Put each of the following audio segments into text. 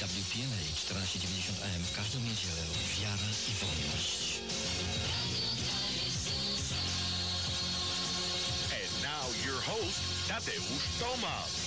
EWPNA 1490 AM w każdą niedzielę wiara i wolność. And now your host, Tadeusz Tomasz.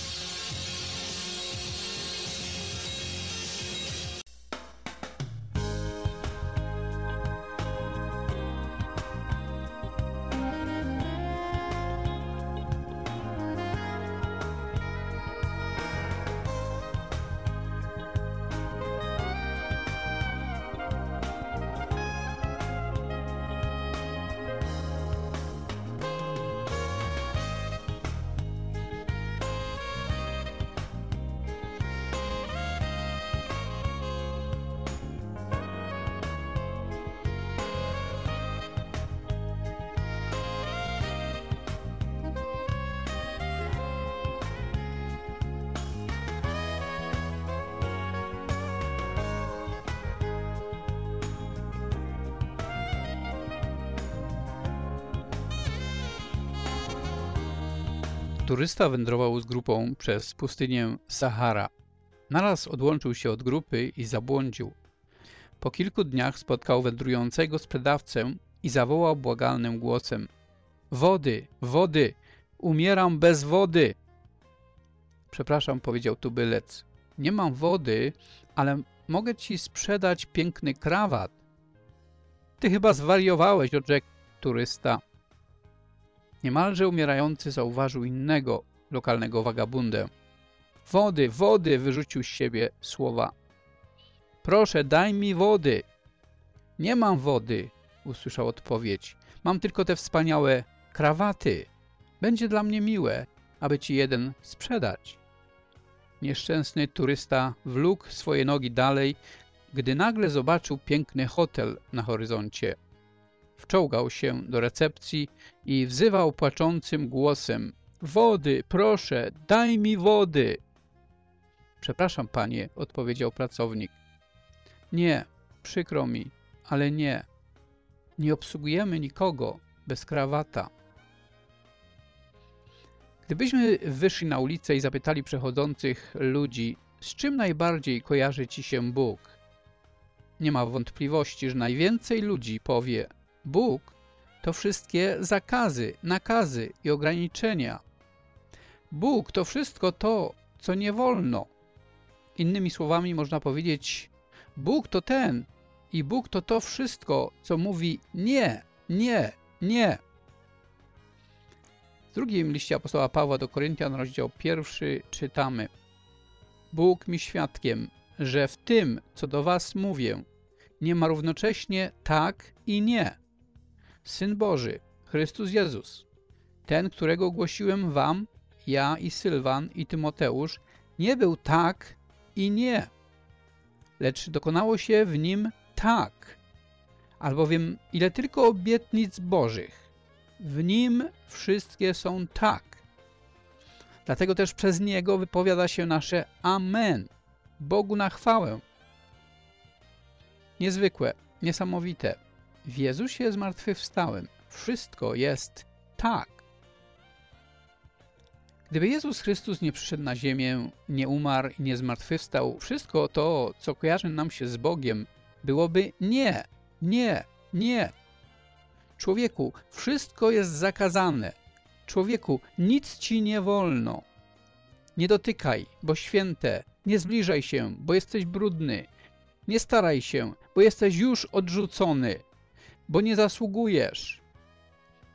Turysta wędrował z grupą przez pustynię Sahara. Naraz odłączył się od grupy i zabłądził. Po kilku dniach spotkał wędrującego sprzedawcę i zawołał błagalnym głosem Wody, wody, umieram bez wody. Przepraszam, powiedział tubylec. Nie mam wody, ale mogę ci sprzedać piękny krawat. Ty chyba zwariowałeś, odrzekł turysta. Niemalże umierający zauważył innego, lokalnego wagabundę. Wody, wody, wyrzucił z siebie słowa. Proszę, daj mi wody. Nie mam wody, usłyszał odpowiedź. Mam tylko te wspaniałe krawaty. Będzie dla mnie miłe, aby ci jeden sprzedać. Nieszczęsny turysta wlókł swoje nogi dalej, gdy nagle zobaczył piękny hotel na horyzoncie. Wczołgał się do recepcji i wzywał płaczącym głosem Wody, proszę, daj mi wody! Przepraszam, panie, odpowiedział pracownik. Nie, przykro mi, ale nie. Nie obsługujemy nikogo bez krawata. Gdybyśmy wyszli na ulicę i zapytali przechodzących ludzi, z czym najbardziej kojarzy ci się Bóg? Nie ma wątpliwości, że najwięcej ludzi powie Bóg to wszystkie zakazy, nakazy i ograniczenia. Bóg to wszystko to, co nie wolno. Innymi słowami można powiedzieć, Bóg to ten i Bóg to to wszystko, co mówi nie, nie, nie. W drugim liście apostoła Pawła do Koryntian, rozdział pierwszy, czytamy Bóg mi świadkiem, że w tym, co do was mówię, nie ma równocześnie tak i nie. Syn Boży, Chrystus Jezus, ten, którego ogłosiłem wam, ja i Sylwan i Tymoteusz, nie był tak i nie, lecz dokonało się w nim tak, albowiem ile tylko obietnic Bożych, w nim wszystkie są tak. Dlatego też przez Niego wypowiada się nasze Amen, Bogu na chwałę. Niezwykłe, niesamowite. W Jezusie zmartwychwstałym wszystko jest tak. Gdyby Jezus Chrystus nie przyszedł na ziemię, nie umarł i nie zmartwychwstał, wszystko to, co kojarzy nam się z Bogiem, byłoby nie, nie, nie. Człowieku, wszystko jest zakazane. Człowieku, nic ci nie wolno. Nie dotykaj, bo święte. Nie zbliżaj się, bo jesteś brudny. Nie staraj się, bo jesteś już odrzucony bo nie zasługujesz.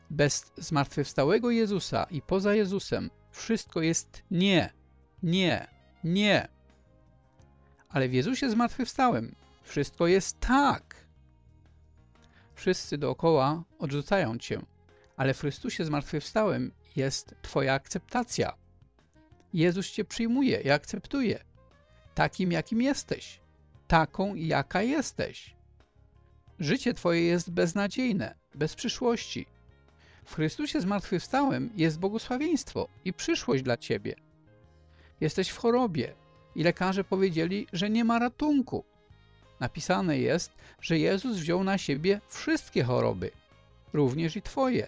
Bez zmartwychwstałego Jezusa i poza Jezusem wszystko jest nie, nie, nie. Ale w Jezusie zmartwychwstałym wszystko jest tak. Wszyscy dookoła odrzucają Cię, ale w Chrystusie zmartwychwstałym jest Twoja akceptacja. Jezus Cię przyjmuje i akceptuje, takim jakim jesteś, taką jaka jesteś. Życie Twoje jest beznadziejne, bez przyszłości. W Chrystusie zmartwychwstałym jest błogosławieństwo i przyszłość dla Ciebie. Jesteś w chorobie i lekarze powiedzieli, że nie ma ratunku. Napisane jest, że Jezus wziął na siebie wszystkie choroby, również i Twoje.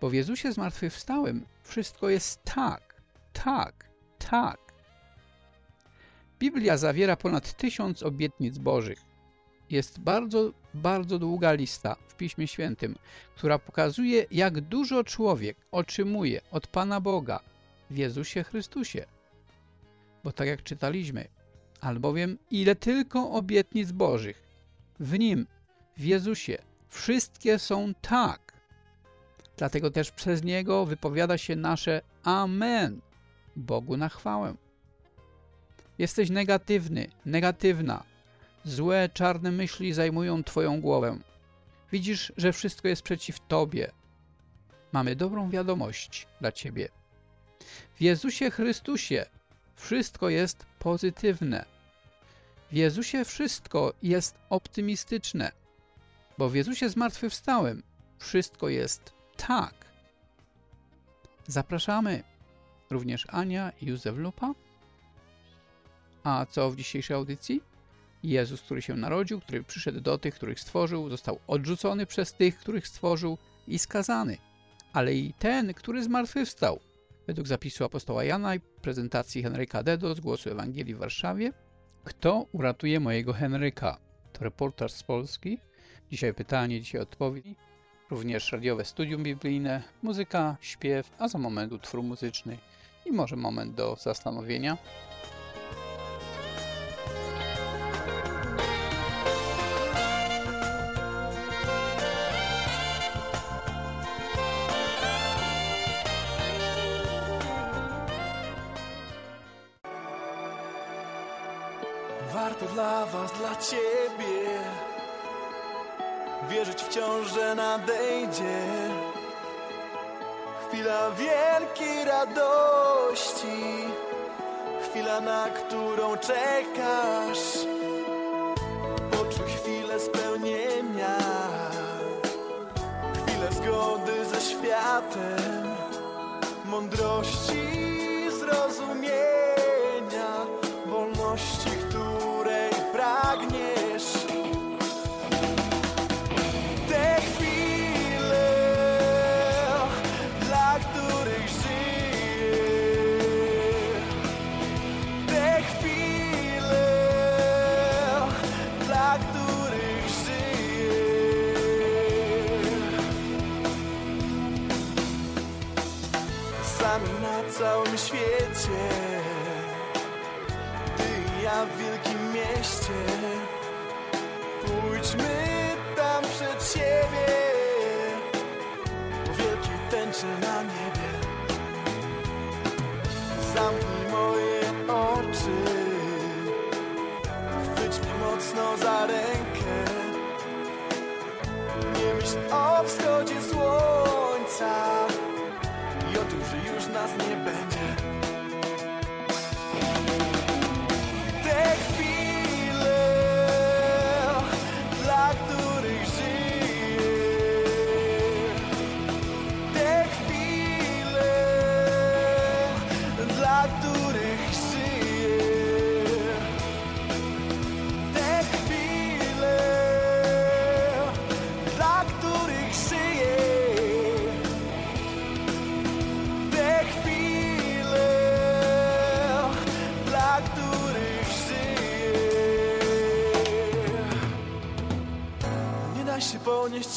Bo w Jezusie zmartwychwstałym wszystko jest tak, tak, tak. Biblia zawiera ponad tysiąc obietnic bożych. Jest bardzo, bardzo długa lista w Piśmie Świętym, która pokazuje, jak dużo człowiek otrzymuje od Pana Boga w Jezusie Chrystusie. Bo tak jak czytaliśmy, albowiem ile tylko obietnic bożych w Nim, w Jezusie, wszystkie są tak. Dlatego też przez Niego wypowiada się nasze Amen Bogu na chwałę. Jesteś negatywny, negatywna. Złe, czarne myśli zajmują Twoją głowę. Widzisz, że wszystko jest przeciw Tobie. Mamy dobrą wiadomość dla Ciebie. W Jezusie Chrystusie wszystko jest pozytywne. W Jezusie wszystko jest optymistyczne, bo w Jezusie zmartwychwstałym wszystko jest tak. Zapraszamy również Ania i Józef Lupa. A co w dzisiejszej audycji? Jezus, który się narodził, który przyszedł do tych, których stworzył, został odrzucony przez tych, których stworzył i skazany. Ale i ten, który zmartwychwstał. Według zapisu apostoła Jana i prezentacji Henryka Dedo z Głosu Ewangelii w Warszawie. Kto uratuje mojego Henryka? To reportaż z Polski. Dzisiaj pytanie, dzisiaj odpowiedź. Również radiowe studium biblijne, muzyka, śpiew, a za moment utwór muzyczny i może moment do zastanowienia. Ciebie Wierzyć wciąż, że nadejdzie. Chwila wielkiej radości. Chwila, na którą czekasz. Poczuj chwilę spełnienia. Chwilę zgody ze światem. Mądrości, pragniesz tęczy na niebie. Zamknij moje oczy. Chwyć mnie mocno za rękę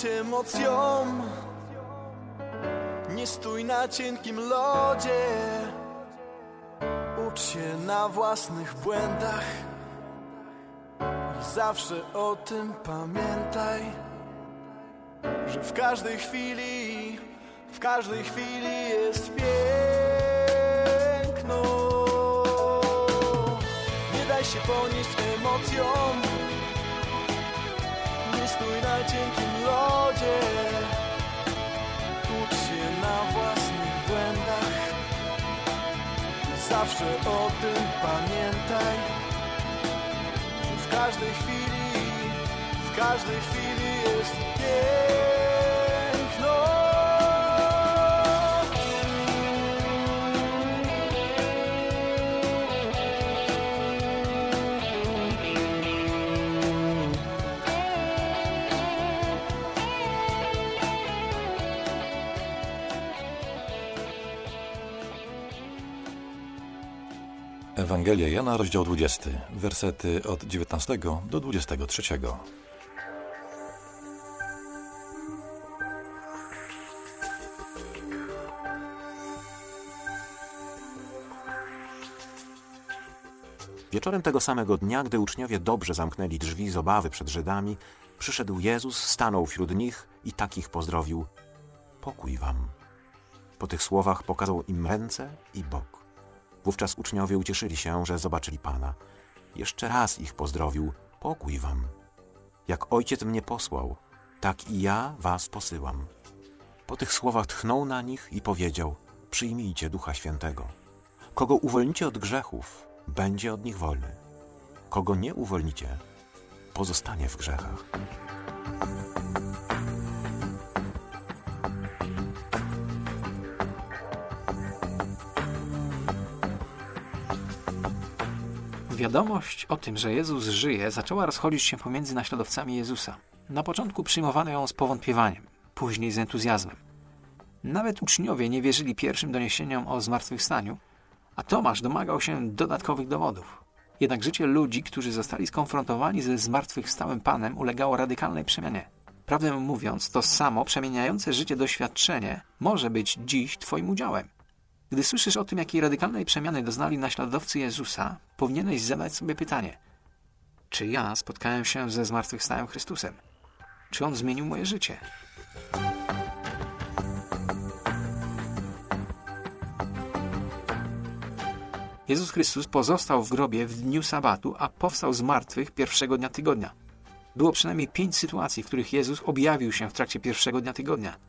emocjom, nie stój na cienkim lodzie. Ucz się na własnych błędach i zawsze o tym pamiętaj, że w każdej chwili w każdej chwili jest piękno. Nie daj się ponieść emocjom, nie stój na cienkim lodzie. Ucz się na własnych błędach, zawsze o tym pamiętaj. że W każdej chwili, w każdej chwili jest. Ewangelia Jana, rozdział 20, wersety od 19 do 23. Wieczorem tego samego dnia, gdy uczniowie dobrze zamknęli drzwi z obawy przed Żydami, przyszedł Jezus, stanął wśród nich i takich pozdrowił: Pokój wam. Po tych słowach pokazał im ręce i bok. Wówczas uczniowie ucieszyli się, że zobaczyli Pana. Jeszcze raz ich pozdrowił: Pokój wam. Jak ojciec mnie posłał, tak i ja was posyłam. Po tych słowach tchnął na nich i powiedział: Przyjmijcie Ducha Świętego. Kogo uwolnicie od grzechów, będzie od nich wolny. Kogo nie uwolnicie, pozostanie w grzechach. Wiadomość o tym, że Jezus żyje, zaczęła rozchodzić się pomiędzy naśladowcami Jezusa. Na początku przyjmowano ją z powątpiewaniem, później z entuzjazmem. Nawet uczniowie nie wierzyli pierwszym doniesieniom o zmartwychwstaniu, a Tomasz domagał się dodatkowych dowodów. Jednak życie ludzi, którzy zostali skonfrontowani ze zmartwychwstałym Panem, ulegało radykalnej przemianie. Prawdę mówiąc, to samo przemieniające życie doświadczenie może być dziś Twoim udziałem. Gdy słyszysz o tym, jakiej radykalnej przemiany doznali naśladowcy Jezusa, powinieneś zadać sobie pytanie: czy ja spotkałem się ze zmartwychwstałym Chrystusem? Czy on zmienił moje życie? Jezus Chrystus pozostał w grobie w dniu sabatu, a powstał z martwych pierwszego dnia tygodnia. Było przynajmniej pięć sytuacji, w których Jezus objawił się w trakcie pierwszego dnia tygodnia.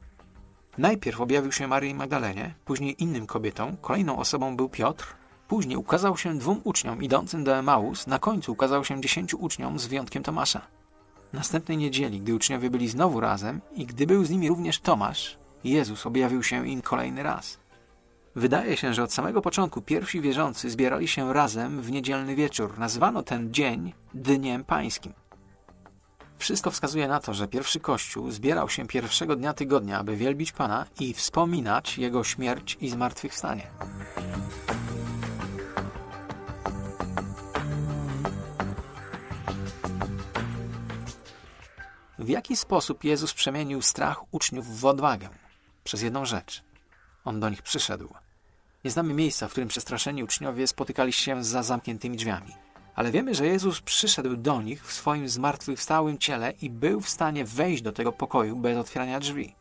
Najpierw objawił się Maryi Magdalenie, później innym kobietom, kolejną osobą był Piotr, później ukazał się dwóm uczniom idącym do Emaus, na końcu ukazał się dziesięciu uczniom z wyjątkiem Tomasza. Następnej niedzieli, gdy uczniowie byli znowu razem i gdy był z nimi również Tomasz, Jezus objawił się im kolejny raz. Wydaje się, że od samego początku pierwsi wierzący zbierali się razem w niedzielny wieczór. Nazwano ten dzień Dniem Pańskim. Wszystko wskazuje na to, że pierwszy Kościół zbierał się pierwszego dnia tygodnia, aby wielbić Pana i wspominać Jego śmierć i zmartwychwstanie. W jaki sposób Jezus przemienił strach uczniów w odwagę? Przez jedną rzecz. On do nich przyszedł. Nie znamy miejsca, w którym przestraszeni uczniowie spotykali się za zamkniętymi drzwiami. Ale wiemy, że Jezus przyszedł do nich w swoim zmartwychwstałym ciele i był w stanie wejść do tego pokoju bez otwierania drzwi.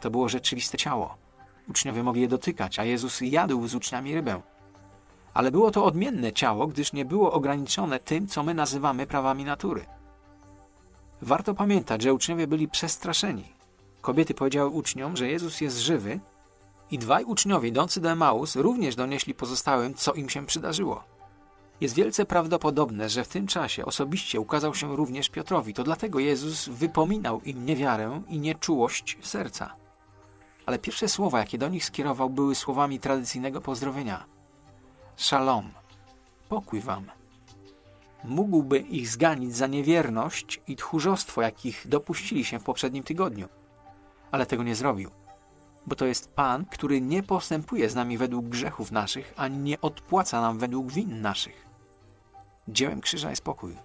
To było rzeczywiste ciało. Uczniowie mogli je dotykać, a Jezus jadł z uczniami rybę. Ale było to odmienne ciało, gdyż nie było ograniczone tym, co my nazywamy prawami natury. Warto pamiętać, że uczniowie byli przestraszeni. Kobiety powiedziały uczniom, że Jezus jest żywy i dwaj uczniowie idący do Emaus również donieśli pozostałym, co im się przydarzyło. Jest wielce prawdopodobne, że w tym czasie osobiście ukazał się również Piotrowi. To dlatego Jezus wypominał im niewiarę i nieczułość serca. Ale pierwsze słowa, jakie do nich skierował, były słowami tradycyjnego pozdrowienia. Shalom. Pokój wam. Mógłby ich zganić za niewierność i tchórzostwo, jakich dopuścili się w poprzednim tygodniu. Ale tego nie zrobił bo to jest Pan, który nie postępuje z nami według grzechów naszych, ani nie odpłaca nam według win naszych. Dziełem krzyża jest pokój.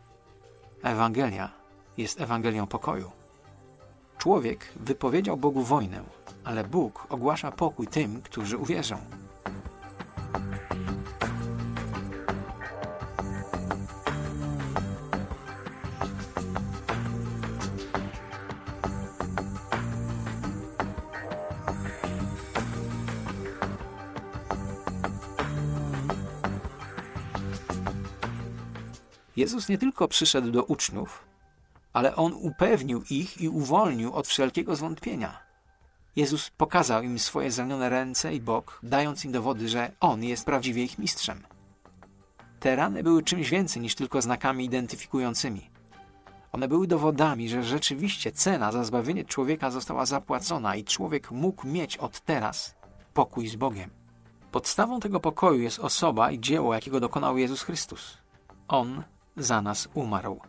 Ewangelia jest Ewangelią pokoju. Człowiek wypowiedział Bogu wojnę, ale Bóg ogłasza pokój tym, którzy uwierzą. Jezus nie tylko przyszedł do uczniów, ale On upewnił ich i uwolnił od wszelkiego zwątpienia. Jezus pokazał im swoje zranione ręce i bok, dając im dowody, że On jest prawdziwie ich mistrzem. Te rany były czymś więcej niż tylko znakami identyfikującymi. One były dowodami, że rzeczywiście cena za zbawienie człowieka została zapłacona i człowiek mógł mieć od teraz pokój z Bogiem. Podstawą tego pokoju jest osoba i dzieło, jakiego dokonał Jezus Chrystus. On za nas umarł.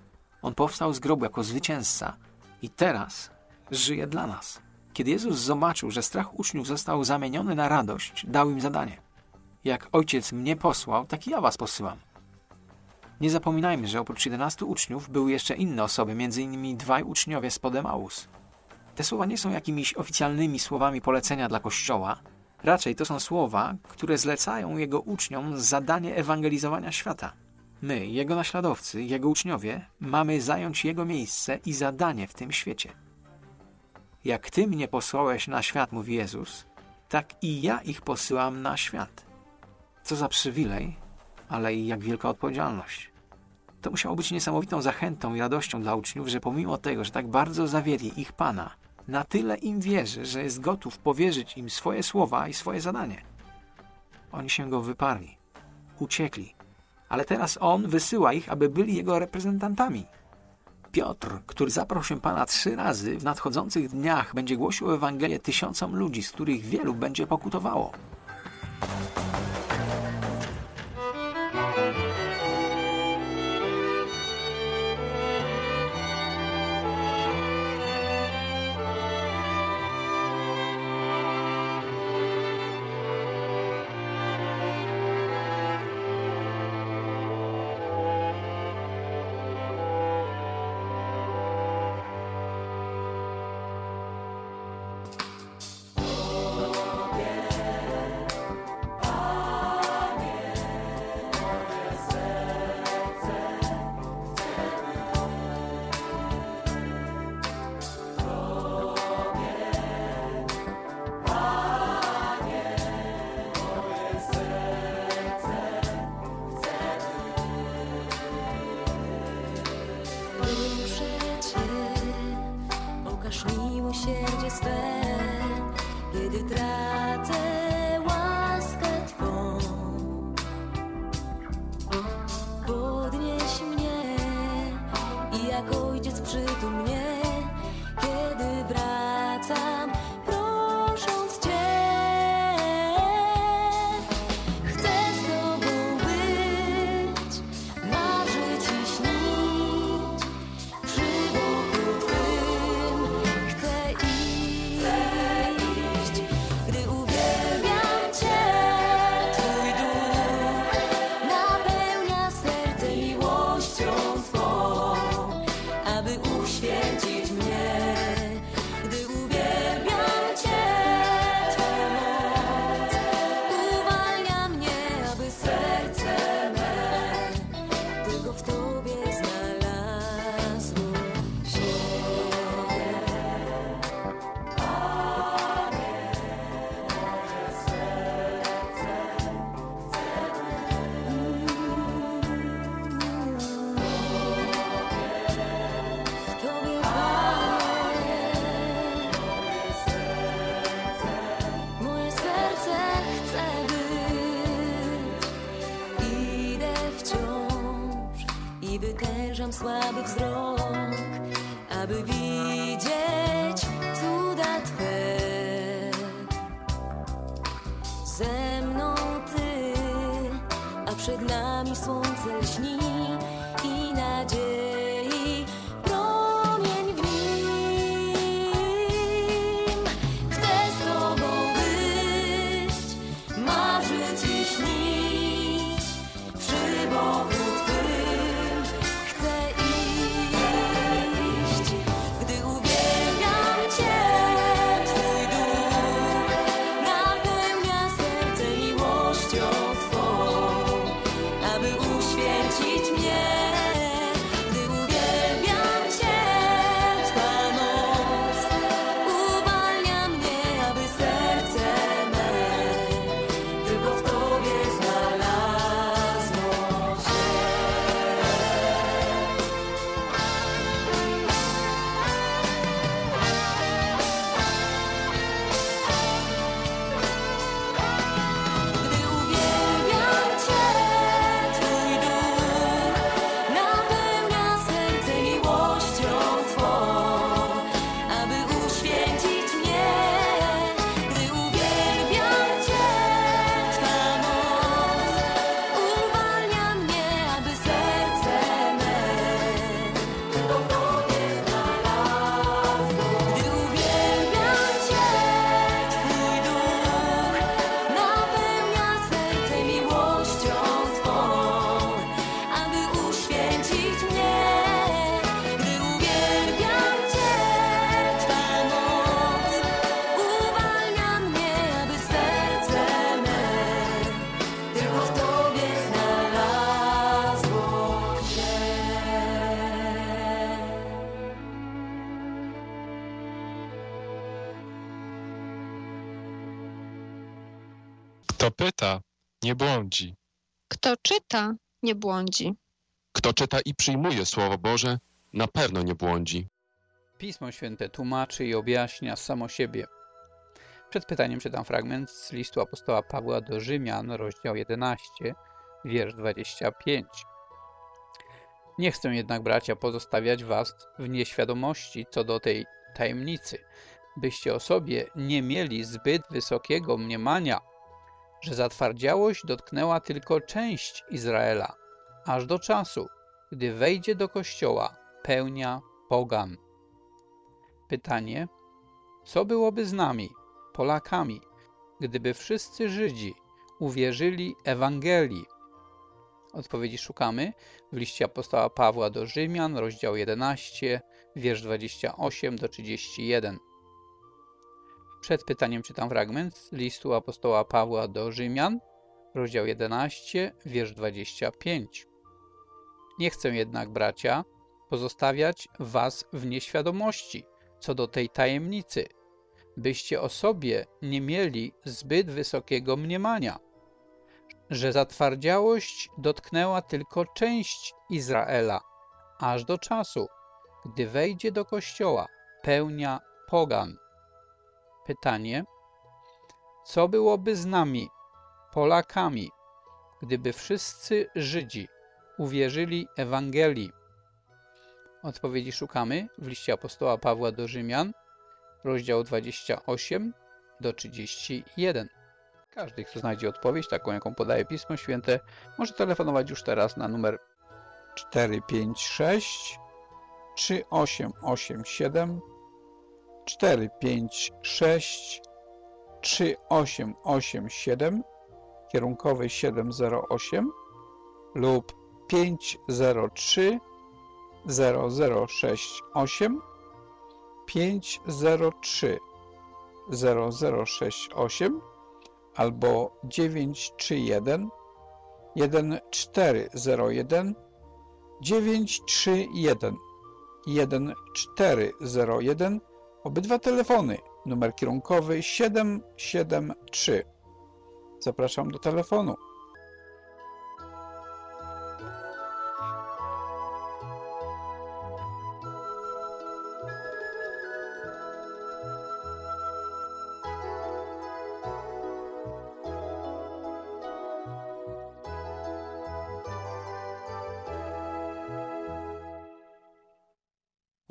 On powstał z grobu jako zwycięzca i teraz żyje dla nas. Kiedy Jezus zobaczył, że strach uczniów został zamieniony na radość, dał im zadanie. Jak ojciec mnie posłał, tak i ja was posyłam. Nie zapominajmy, że oprócz 11 uczniów były jeszcze inne osoby, innymi dwaj uczniowie z Podemaus. Te słowa nie są jakimiś oficjalnymi słowami polecenia dla Kościoła, raczej to są słowa, które zlecają jego uczniom zadanie ewangelizowania świata. My, jego naśladowcy, jego uczniowie, mamy zająć jego miejsce i zadanie w tym świecie. Jak ty mnie posłałeś na świat, mówi Jezus, tak i ja ich posyłam na świat. Co za przywilej, ale i jak wielka odpowiedzialność. To musiało być niesamowitą zachętą i radością dla uczniów, że pomimo tego, że tak bardzo zawiedli ich Pana, na tyle im wierzy, że jest gotów powierzyć im swoje słowa i swoje zadanie. Oni się go wyparli, uciekli, ale teraz on wysyła ich, aby byli jego reprezentantami. Piotr, który zaprosił się Pana trzy razy, w nadchodzących dniach będzie głosił Ewangelię tysiącom ludzi, z których wielu będzie pokutowało. Nie błądzi. Kto czyta, nie błądzi. Kto czyta i przyjmuje Słowo Boże, na pewno nie błądzi. Pismo Święte tłumaczy i objaśnia samo siebie. Przed pytaniem czytam fragment z listu apostoła Pawła do Rzymian, rozdział 11, wiersz 25. Nie chcę jednak, bracia, pozostawiać was w nieświadomości co do tej tajemnicy, byście o sobie nie mieli zbyt wysokiego mniemania, że zatwardziałość dotknęła tylko część Izraela, aż do czasu, gdy wejdzie do kościoła pełnia pogan. Pytanie, co byłoby z nami, Polakami, gdyby wszyscy Żydzi uwierzyli Ewangelii? Odpowiedzi szukamy w liście apostoła Pawła do Rzymian, rozdział 11, wiersz 28 do 31. Przed pytaniem czytam fragment z listu apostoła Pawła do Rzymian, rozdział 11, wiersz 25. Nie chcę jednak, bracia, pozostawiać was w nieświadomości co do tej tajemnicy, byście o sobie nie mieli zbyt wysokiego mniemania, że zatwardziałość dotknęła tylko część Izraela, aż do czasu, gdy wejdzie do kościoła pełnia pogan. Pytanie, co byłoby z nami, Polakami, gdyby wszyscy Żydzi uwierzyli Ewangelii? Odpowiedzi szukamy w liście apostoła Pawła do Rzymian, rozdział 28 do 31. Każdy, kto znajdzie odpowiedź, taką jaką podaje Pismo Święte, może telefonować już teraz na numer 456 3887 456 3887 kierunkowy 708 lub 503 0068 503 0068 albo 931 1401 931 1401 obydwa telefony. Numer kierunkowy 773 zapraszam do telefonu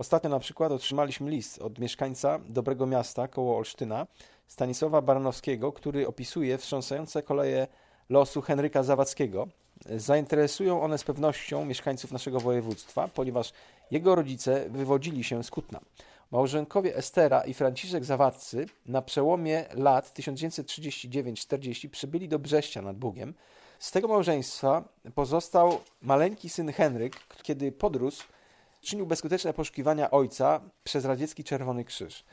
Ostatnio na przykład otrzymaliśmy list od mieszkańca Dobrego Miasta koło Olsztyna, Stanisława Baranowskiego, który opisuje wstrząsające koleje losu Henryka Zawadzkiego. Zainteresują one z pewnością mieszkańców naszego województwa, ponieważ jego rodzice wywodzili się z Kutna. Małżonkowie Estera i Franciszek Zawadcy na przełomie lat 1939-40 przybyli do Brześcia nad Bugiem. Z tego małżeństwa pozostał maleńki syn Henryk, kiedy podrósł, czynił bezskuteczne poszukiwania ojca przez radziecki Czerwony Krzyż.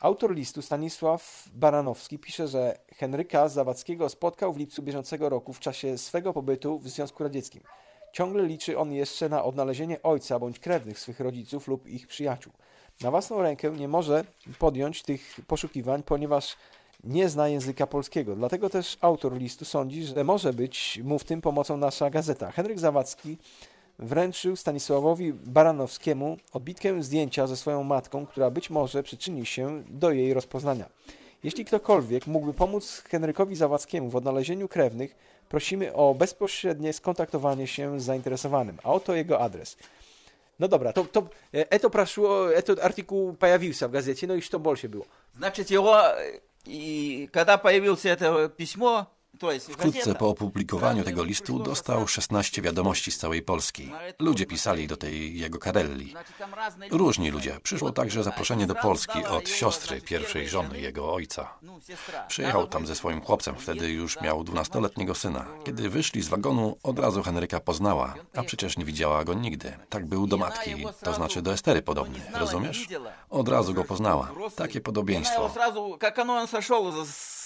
Autor listu Stanisław Baranowski pisze, że Henryka Zawadzkiego spotkał w lipcu bieżącego roku w czasie swego pobytu w Związku Radzieckim. Ciągle liczy on jeszcze na odnalezienie ojca bądź krewnych swych rodziców lub ich przyjaciół. Na własną rękę nie może podjąć tych poszukiwań, ponieważ nie zna języka polskiego. Dlatego też autor listu sądzi, że może być mu w tym pomocą nasza gazeta. Henryk Zawadzki wręczył Stanisławowi Baranowskiemu odbitkę zdjęcia ze swoją matką, która być może przyczyni się do jej rozpoznania. Jeśli ktokolwiek mógłby pomóc Henrykowi Zawadzkiemu w odnalezieniu krewnych, prosimy o bezpośrednie skontaktowanie się z zainteresowanym. A oto jego adres. No dobra, to, to это прошло, этот артикул появился в газете, но и что больше было? Значит, его, и когда появилось это письмо, то есть Wkrótce po opublikowaniu tego listu dostał 16 wiadomości z całej Polski. Ludzie pisali do tej jego karelli. Różni ludzie. Przyszło także zaproszenie do Polski od siostry pierwszej żony jego ojca. Przyjechał tam ze swoim chłopcem, wtedy już miał 12-letniego syna. Kiedy wyszli z wagonu, od razu Henryka poznała, a przecież nie widziała go nigdy. Tak był do matki, to znaczy do Estery podobny. Rozumiesz? Od razu go poznała. Takie podobieństwo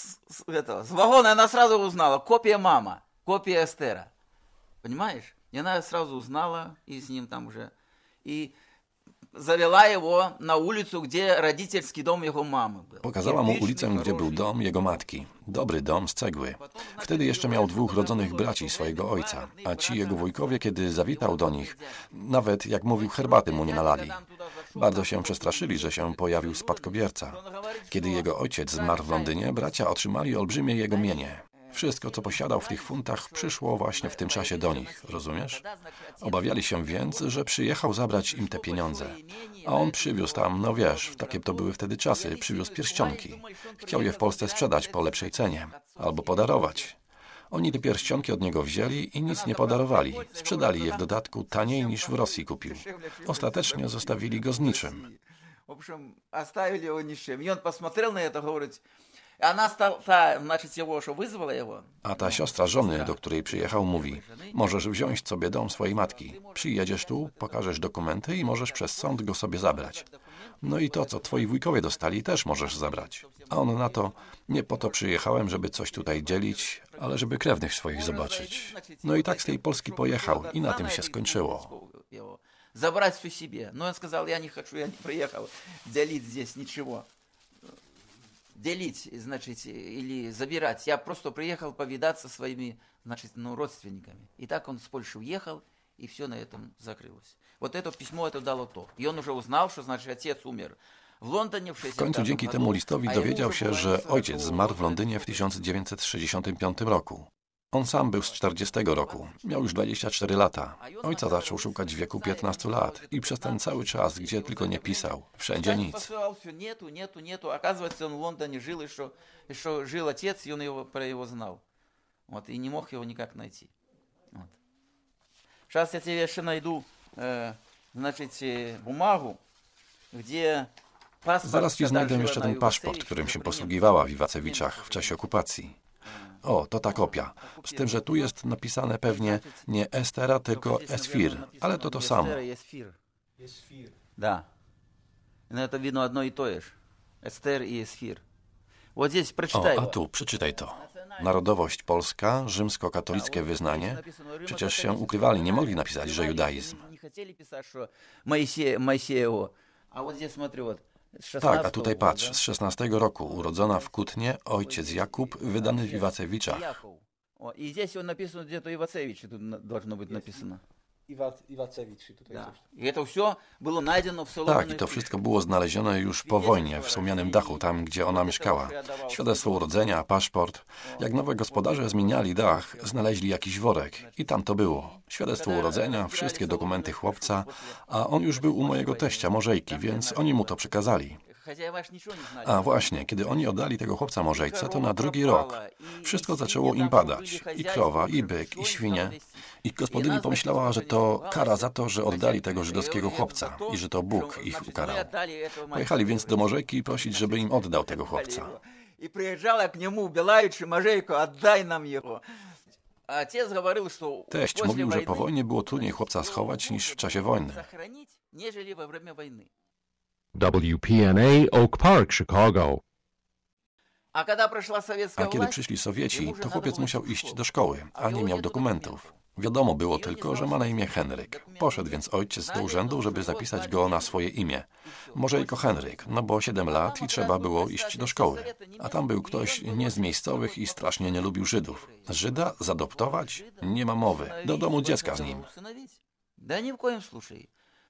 сразу, как оно он сошел с, с этого, с вагона, она сразу узнала, копия мама, копия Эстера. Понимаешь? И она сразу узнала, и с ним там уже. И завела его на улицу, где родительский дом его мамы был. Pokazała mu Кирпичный, ulicę, gdzie był хороший. dom jego matki. Dobry dom z cegły. Wtedy jeszcze miał dwóch rodzonych braci swojego ojca, a ci jego wujkowie, kiedy zawitał do nich, nawet jak mówił, herbaty mu nie nalali. Bardzo się przestraszyli, że się pojawił spadkobierca. Kiedy jego ojciec zmarł w Londynie, bracia otrzymali olbrzymie jego mienie. Wszystko, co posiadał w tych funtach, przyszło właśnie w tym czasie do nich, rozumiesz? Obawiali się więc, że przyjechał zabrać im te pieniądze. A on przywiózł tam, no wiesz, takie to były wtedy czasy, przywiózł pierścionki. Chciał je w Polsce sprzedać po lepszej cenie, albo podarować. Oni te pierścionki od niego wzięli i nic nie podarowali. Sprzedali je w dodatku taniej niż w Rosji kupił. Ostatecznie zostawili go z niczym. В общем, оставили его ни с чем. И он посмотрел на это, говорит, и она стала, та, значит, его, что вызвала его, A ta siostra żony, do której przyjechał, mówi: Możesz wziąć sobie dom swojej matki. Przyjedziesz tu, pokażesz dokumenty i możesz przez sąd go sobie zabrać. No i to, co twoi wujkowie dostali, też możesz zabrać. A on na to: Nie po to przyjechałem, żeby coś tutaj dzielić, ale żeby krewnych swoich zobaczyć. No i tak z tej Polski pojechał i na tym się skończyło. его, забрать все себе. Но он сказал, я не хочу, я не приехал делить здесь ничего. Делить, значит, или забирать. Я просто приехал повидаться со своими, значит, ну, родственниками. И так он с Польши уехал, и все на этом закрылось. Вот это письмо это дало то. И он уже узнал, что, значит, отец умер. В Лондоне в W 60 końcu dzięki temu listowi dowiedział się, że ojciec zmarł w Londynie w 1965 roku. On sam był z 40 roku, miał już 24 lata. Ojca zaczął szukać w wieku 15 lat i przez ten cały czas, gdzie tylko nie pisał, wszędzie nic. Посылал все, нету, нету, нету. Оказывается, он в Лондоне жил, еще, еще жил отец, и он его, про его знал. Вот, и не мог его никак найти. Вот. Сейчас я тебе еще найду, э, значит, э, бумагу, где паспорт... Zaraz ci когда znajdę жила jeszcze на ten paszport, Югославии, którym się что posługiwała w Iwacewiczach w czasie okupacji. O, to ta kopia. Z tym, że tu jest napisane pewnie nie Estera, tylko Esfir, ale to to samo. Эстер и Эсфир. Да. Но это видно одно и то же. Эстер и Эсфир. Вот здесь O, прочитай a его. tu, przeczytaj to. Narodowość polska, rzymskokatolickie wyznanie. Przecież się ukrywali, nie mogli napisać, że judaizm. Не хотели писать, что Моисея, Моисееву. А вот здесь смотри, вот. с Tak, 16 a tutaj года, patrz, z 16 roku, urodzona w Kutnie, ojciec Jakub, wydany w Iwacewiczach. Яков. О, И здесь вот написано где-то Ивацевич, тут на- должно быть написано. Iwa, Iwacewicz i tutaj coś. Tak, i to wszystko było znalezione już po wojnie, w słomianym dachu, tam gdzie ona mieszkała. Świadectwo urodzenia, paszport. Jak nowe gospodarze zmieniali dach, znaleźli jakiś worek i tam to było. Świadectwo urodzenia, wszystkie dokumenty chłopca, a on już był u mojego teścia, Morzejki, więc oni mu to przekazali. A właśnie, kiedy oni oddali tego chłopca Możejca, to na drugi rok wszystko zaczęło im padać. I krowa, i byk, i świnie. Ich gospodyni pomyślała, że to kara za to, że oddali tego żydowskiego chłopca i że to Bóg ich ukarał. Pojechali więc do Możejki prosić, żeby im oddał tego chłopca. I przyjeżdżała k niemu, ubierając Możejko, oddaj nam jego. Teść mówił, że po wojnie było trudniej chłopca schować niż w czasie wojny. WPNA Oak Park, Chicago. А когда пришла советская A kiedy власть, przyszli Sowieci, to chłopiec musiał iść do szkoły, a nie miał dokumentów. Wiadomo było tylko, że ma na imię Henryk. Poszedł więc ojciec do urzędu, żeby zapisać go na swoje imię. Morzejko Henryk, no bo 7 lat i trzeba było iść do szkoły. A tam był ktoś nie z miejscowych i strasznie nie lubił Żydów. Żyda zadoptować? Nie ma mowy. Do domu dziecka z nim. усыновить? Да ни в коем случае.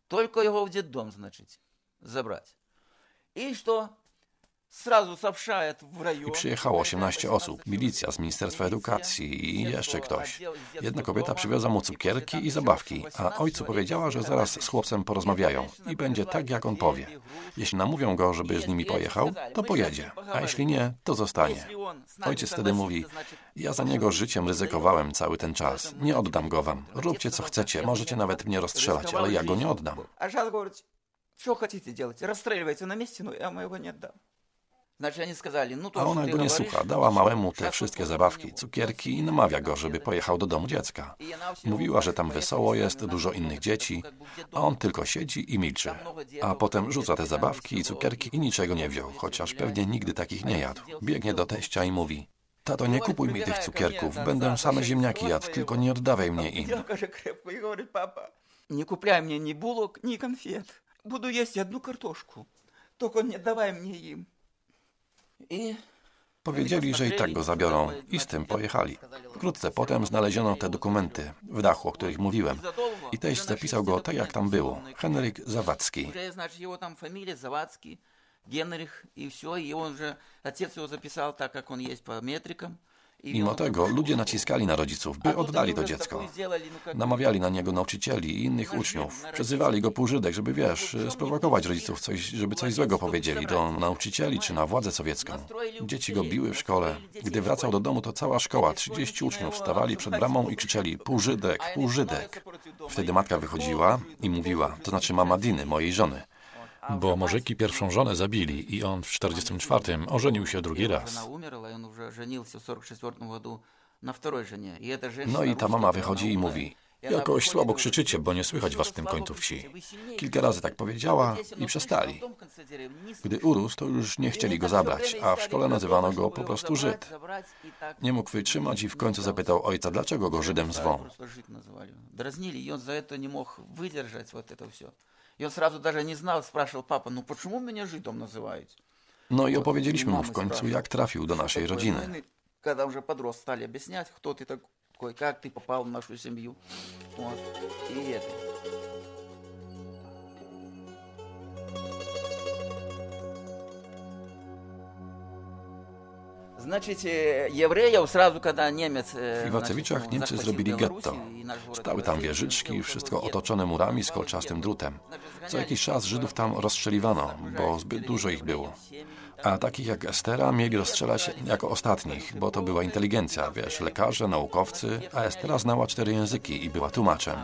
Только его в детдом, значит, забрать. И что? Сразу сообщает в район. I przyjechało 18 osób, milicja z Ministerstwa Edukacji i jeszcze ktoś. Jedna kobieta przywiozła mu cukierki i zabawki, a ojcu powiedziała, że zaraz z chłopcem porozmawiają i będzie tak, jak on powie. Jeśli namówią go, żeby z nimi pojechał, to pojedzie, a jeśli nie, to zostanie. Ojciec wtedy mówi, ja za niego życiem ryzykowałem cały ten czas, nie oddam go wam. Róbcie co chcecie, możecie nawet mnie rozstrzelać, ale ja go nie oddam. А сейчас говорит, что хотите делать? Расстреливайте на месте, но я моего не отдам. Значит, они сказали, ну то, A что ona ты go nie говоришь, słucha, dała małemu te wszystkie zabawki, cukierki i namawia go, żeby pojechał do domu dziecka. Mówiła, że tam wesoło jest, dużo innych dzieci, a on tylko siedzi i milczy. A potem rzuca te zabawki i cukierki i niczego nie wziął, chociaż pewnie nigdy takich nie jadł. Biegnie do teścia i mówi, tato nie kupuj mi tych cukierków, będę same ziemniaki jadł, tylko nie oddawaj mnie im. Делка же крепко и говорит, папа, не купляй мне ни булок, ни конфет. буду есть одну картошку. Только не давай мне им. И Powiedzieli, że i tak go zabiorą i z tym pojechali. Wkrótce potem znaleziono te dokumenty w dachu, o których mówiłem. I teść zapisał go tak, jak tam było. Henryk Zawadzki. уже, значит, его там фамилия Завадский, Генрих, и все. И он же, отец его записал так, как он есть по метрикам. Mimo tego ludzie naciskali na rodziców, by oddali to dziecko. Namawiali na niego nauczycieli i innych uczniów. Przezywali go półżydek, żeby wiesz, sprowokować rodziców, coś, żeby coś złego powiedzieli do nauczycieli czy na władzę sowiecką. Dzieci go biły w szkole. Gdy wracał do domu, to cała szkoła, 30 uczniów, stawali przed bramą i krzyczeli półżydek, półżydek. Wtedy matka wychodziła i mówiła, to znaczy mama Diny, mojej żony bo Morzyki pierwszą żonę zabili i on w 44 ożenił się drugi raz. No i ta mama wychodzi i mówi, jakoś słabo krzyczycie, bo nie słychać was w tym końcu wsi. Kilka razy tak powiedziała i przestali. Gdy urósł, to już nie chcieli go zabrać, a w szkole nazywano go po prostu Żyd. Nie mógł wytrzymać i w końcu zapytał ojca, dlaczego go Żydem zwą. Draznili i on za to nie mógł wytrzymać to wszystko. Он сразу даже не знал, спрашивал папа, ну почему меня жидом называете? No i opowiedzieliśmy mu w końcu, jak trafił do naszej rodziny. Когда уже подрос, стали объяснять, кто ты такой, как ты попал в нашу семью. Вот. И это. Значит, э, евреев сразу, когда немец... э, W Iwacewiczach Niemcy zrobili getto. Stały tam wieżyczki, wszystko otoczone murami z kolczastym drutem. Co jakiś czas Żydów tam rozstrzeliwano, bo zbyt dużo ich było. A takich jak Estera mieli rozstrzelać jako ostatnich, bo to była inteligencja, wiesz, lekarze, naukowcy, a Estera znała cztery języki i była tłumaczem.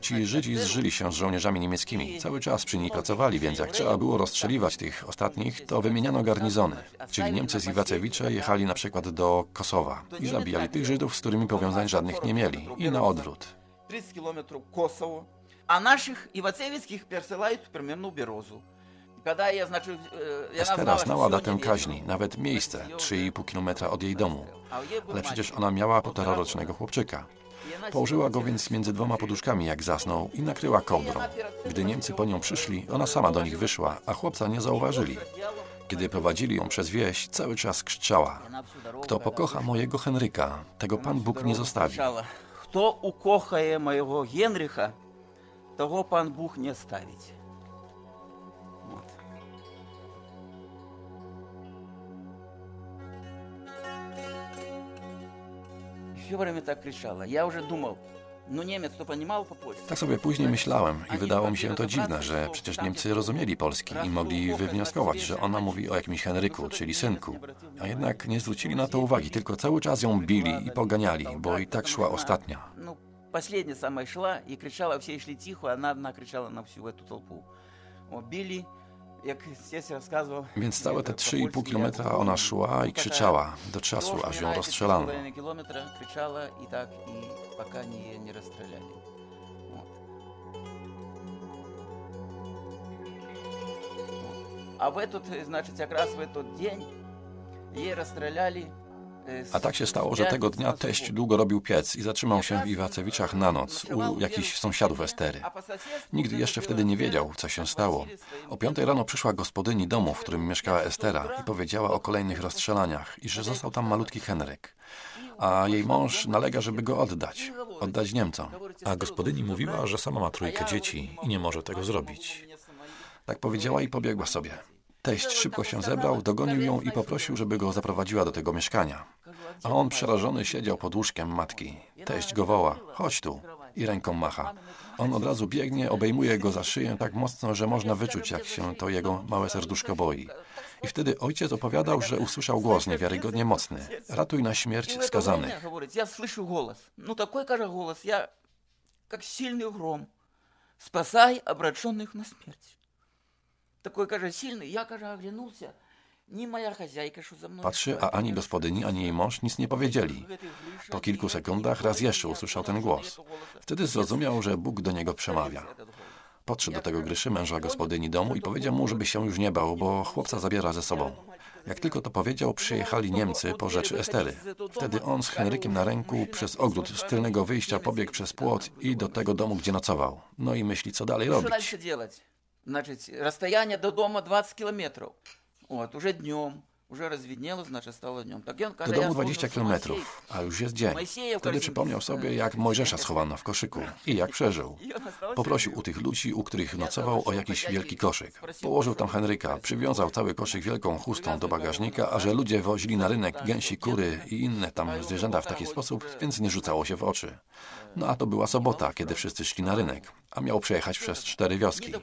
Ci Żydzi zżyli się z żołnierzami niemieckimi, cały czas przy nich pracowali, więc jak trzeba było rozstrzeliwać tych ostatnich, to wymieniano garnizony. Czyli Niemcy z Iwacewicze jechali na przykład do Kosowa i zabijali tych Żydów, z którymi powiązań żadnych nie mieli i na odwrót. 30 kilometrów Kosowo, a naszych iwacewieckich przesyłają w Berozów. Teraz teraz nałada tę kaźni, nawet miejsce, 3,5 kilometra od jej domu. Ale przecież ona miała półtorarocznego chłopczyka. Położyła go więc między dwoma poduszkami, jak zasnął, i nakryła kołdrą. Gdy Niemcy po nią przyszli, ona sama do nich wyszła, a chłopca nie zauważyli. Kiedy prowadzili ją przez wieś, cały czas krzyczała. Kto pokocha mojego Henryka, tego Pan Bóg nie zostawi. Kto ukochaje mojego Henryka, tego Pan Bóg nie stawić. все время так кричала. Я уже думал, ну немец-то понимал по-польски. Tak sobie później myślałem i wydało mi się to dziwne, że przecież Niemcy rozumieli polski i mogli wywnioskować, że ona mówi o jakimś Henryku, czyli synku. A jednak nie zwrócili na to uwagi, tylko cały czas ją bili i poganiali, bo i tak szła ostatnia. Ну, последняя самая шла и кричала, все шли тихо, она одна кричала на всю эту толпу. Вот, били, jak здесь рассказывал. Więc całe te 3,5 kilometra ona szła i krzyczała do czasu, aż ją rozstrzelano. километра кричала и так, и пока не, не расстреляли. Вот. А в этот, значит, как раз в этот день ей расстреляли э, a tak się stało, że tego dnia teść długo robił piec i zatrzymał się w Iwacewiczach na noc u jakichś sąsiadów Estery. Nikt jeszcze wtedy nie wiedział, co się stało. O piątej rano przyszła gospodyni domu, w którym mieszkała Estera i powiedziała o kolejnych rozstrzelaniach i że został tam malutki Henryk. A jej mąż nalega, żeby go oddać, oddać Niemcom. A gospodyni mówiła, że sama ma trójkę dzieci i nie może tego zrobić. Tak powiedziała i pobiegła sobie. Teść szybko się zebrał, dogonił ją i poprosił, żeby go zaprowadziła do tego mieszkania. A on przerażony siedział pod łóżkiem matki. Teść go woła, chodź tu i ręką macha. On od razu biegnie, obejmuje go za szyję tak mocno, że można wyczuć, jak się to jego małe serduszko boi. I wtedy ojciec opowiadał, że usłyszał głos niewiarygodnie mocny. Ratuj na śmierć skazanych. Ja słyszę głos. No taki, każe, głos. Ja, jak silny grom. Spasaj obraczonych na śmierć. Такой, каже, сильный. Я, каже, оглянулся. Ни моя хозяйка, что за мной. Patrzy, a ani gospodyni, ani jej mąż nic nie powiedzieli. Po kilku sekundach raz jeszcze usłyszał ten głos. Wtedy zrozumiał, że Bóg do niego przemawia. Podszedł do tego Gryszy, męża gospodyni domu i powiedział mu, żeby się już nie bał, bo chłopca zabiera ze sobą. Jak tylko to powiedział, przyjechali Niemcy po rzeczy Estery. Wtedy on z Henrykiem na ręku przez ogród z tylnego wyjścia pobiegł przez płot i do tego domu, gdzie nocował. No i myśli, co dalej Что robić. дальше делать? Значит, расстояние до дома 20 километров. Вот, уже днем, уже разведнело, значит, стало днем. Tak on Do każe, domu ja 20 służył kilometrów, a już jest dzień. Wtedy przypomniał sobie, jak Mojżesza schowano w koszyku i jak przeżył. Poprosił u tych ludzi, u których nocował, o jakiś wielki koszyk. Położył tam Henryka, przywiązał cały koszyk wielką chustą do bagażnika, a że ludzie wozili na rynek gęsi, kury i inne tam zwierzęta w taki sposób, więc nie rzucało się w oczy. No a to była sobota, kiedy wszyscy szli na rynek, a miał przejechać przez cztery wioski.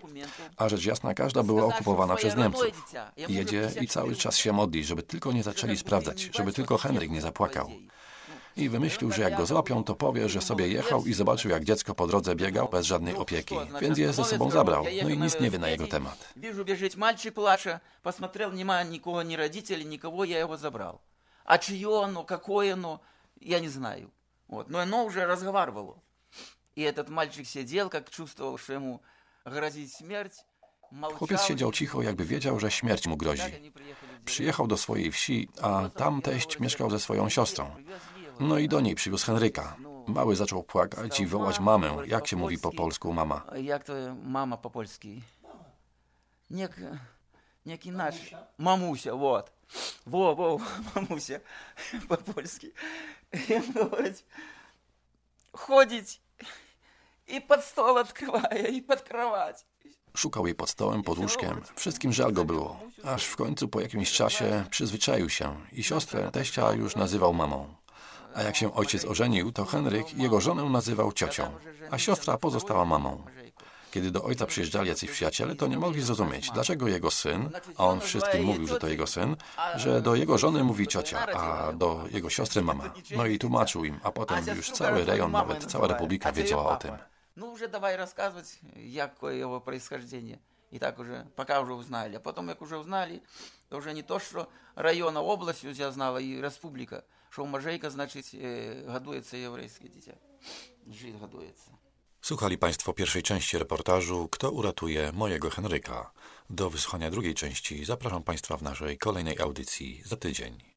A rzecz jasna, każda była okupowana przez Niemców. Jedzie i cały czas się modli, żeby tylko nie zaczęli sprawdzać, żeby tylko Henryk nie zapłakał. I wymyślił, że jak go złapią, to powie, że sobie jechał i zobaczył, jak dziecko po drodze biegał bez żadnej opieki, więc je ze sobą zabrał. No i nic nie wie na jego temat. Вижу, бежит мальчик, плача. Посмотрел, нема никого, ни родителей, никого, я его забрал. А чье оно, какое оно, я не знаю. Вот. Но оно уже разговаривало. И этот мальчик сидел, как чувствовал, что ему грозит смерть. молчал. Chłopiec siedział cicho, jakby wiedział, że śmierć mu grozi. Przyjechał do swojej wsi, a tam teść mieszkał ze swoją siostrą. No i do niej przywiózł Henryka. Mały zaczął płakać i wołać mamę, jak się mówi po polsku mama. Як то мама по-польски? Нек... Некий наш. Мамуся, вот. Во, во, мамуся по-польски. И он i pod stoł odkrywaję, i pod krawat. Szukał jej pod stołem, pod łóżkiem. Wszystkim żal go było. Aż w końcu po jakimś czasie przyzwyczaił się i siostrę teścia już nazywał mamą. A jak się ojciec ożenił, to Henryk jego żonę nazywał ciocią, a siostra pozostała mamą. Kiedy do ojca przyjeżdżali jacyś przyjaciele, to nie mogli zrozumieć, dlaczego jego syn, a on wszystkim mówił, że to jego syn, że do jego żony mówi ciocia, a do jego siostry mama. No i tłumaczył im, a potem już cały rejon, nawet cała republika wiedziała o tym. Ну, уже давай рассказывать, якое его происхождение. И так уже, пока уже узнали. А потом, как уже узнали, то уже не то, что район, а область уже знала, и республика, что у Можейка, значит, э, годуется еврейское дитя. Жид годуется. Słuchali Państwo pierwszej części reportażu Kto uratuje mojego Henryka? Do wysłuchania drugiej części zapraszam Państwa w naszej kolejnej audycji za tydzień.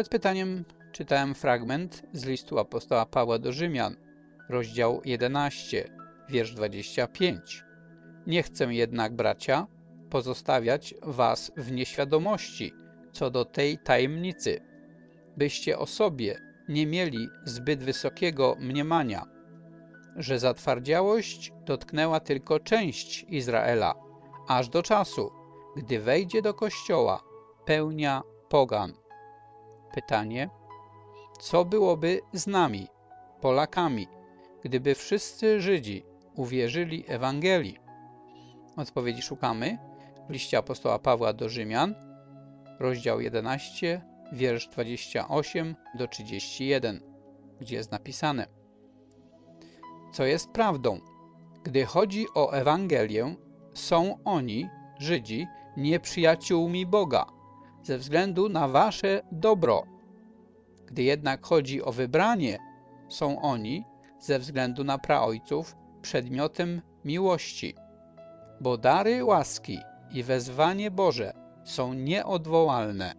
Przed pytaniem czytałem fragment z listu apostoła Pawła do Rzymian, rozdział 11, wiersz 25. Nie chcę jednak, bracia, pozostawiać was w nieświadomości co do tej tajemnicy, byście o sobie nie mieli zbyt wysokiego mniemania, że zatwardziałość dotknęła tylko część Izraela, aż do czasu, gdy wejdzie do kościoła pełnia pogan. Pytanie, co byłoby z nami, Polakami, gdyby wszyscy Żydzi uwierzyli Ewangelii? Odpowiedzi szukamy w liście apostoła Pawła do Rzymian, rozdział 11, wiersz 28 do 31, gdzie jest napisane Co jest prawdą? Gdy chodzi o Ewangelię, są oni, Żydzi, nieprzyjaciółmi Boga, ze względu na wasze dobro. Gdy jednak chodzi o wybranie, są oni, ze względu na praojców, przedmiotem miłości. Bo dary łaski i wezwanie Boże są nieodwołalne.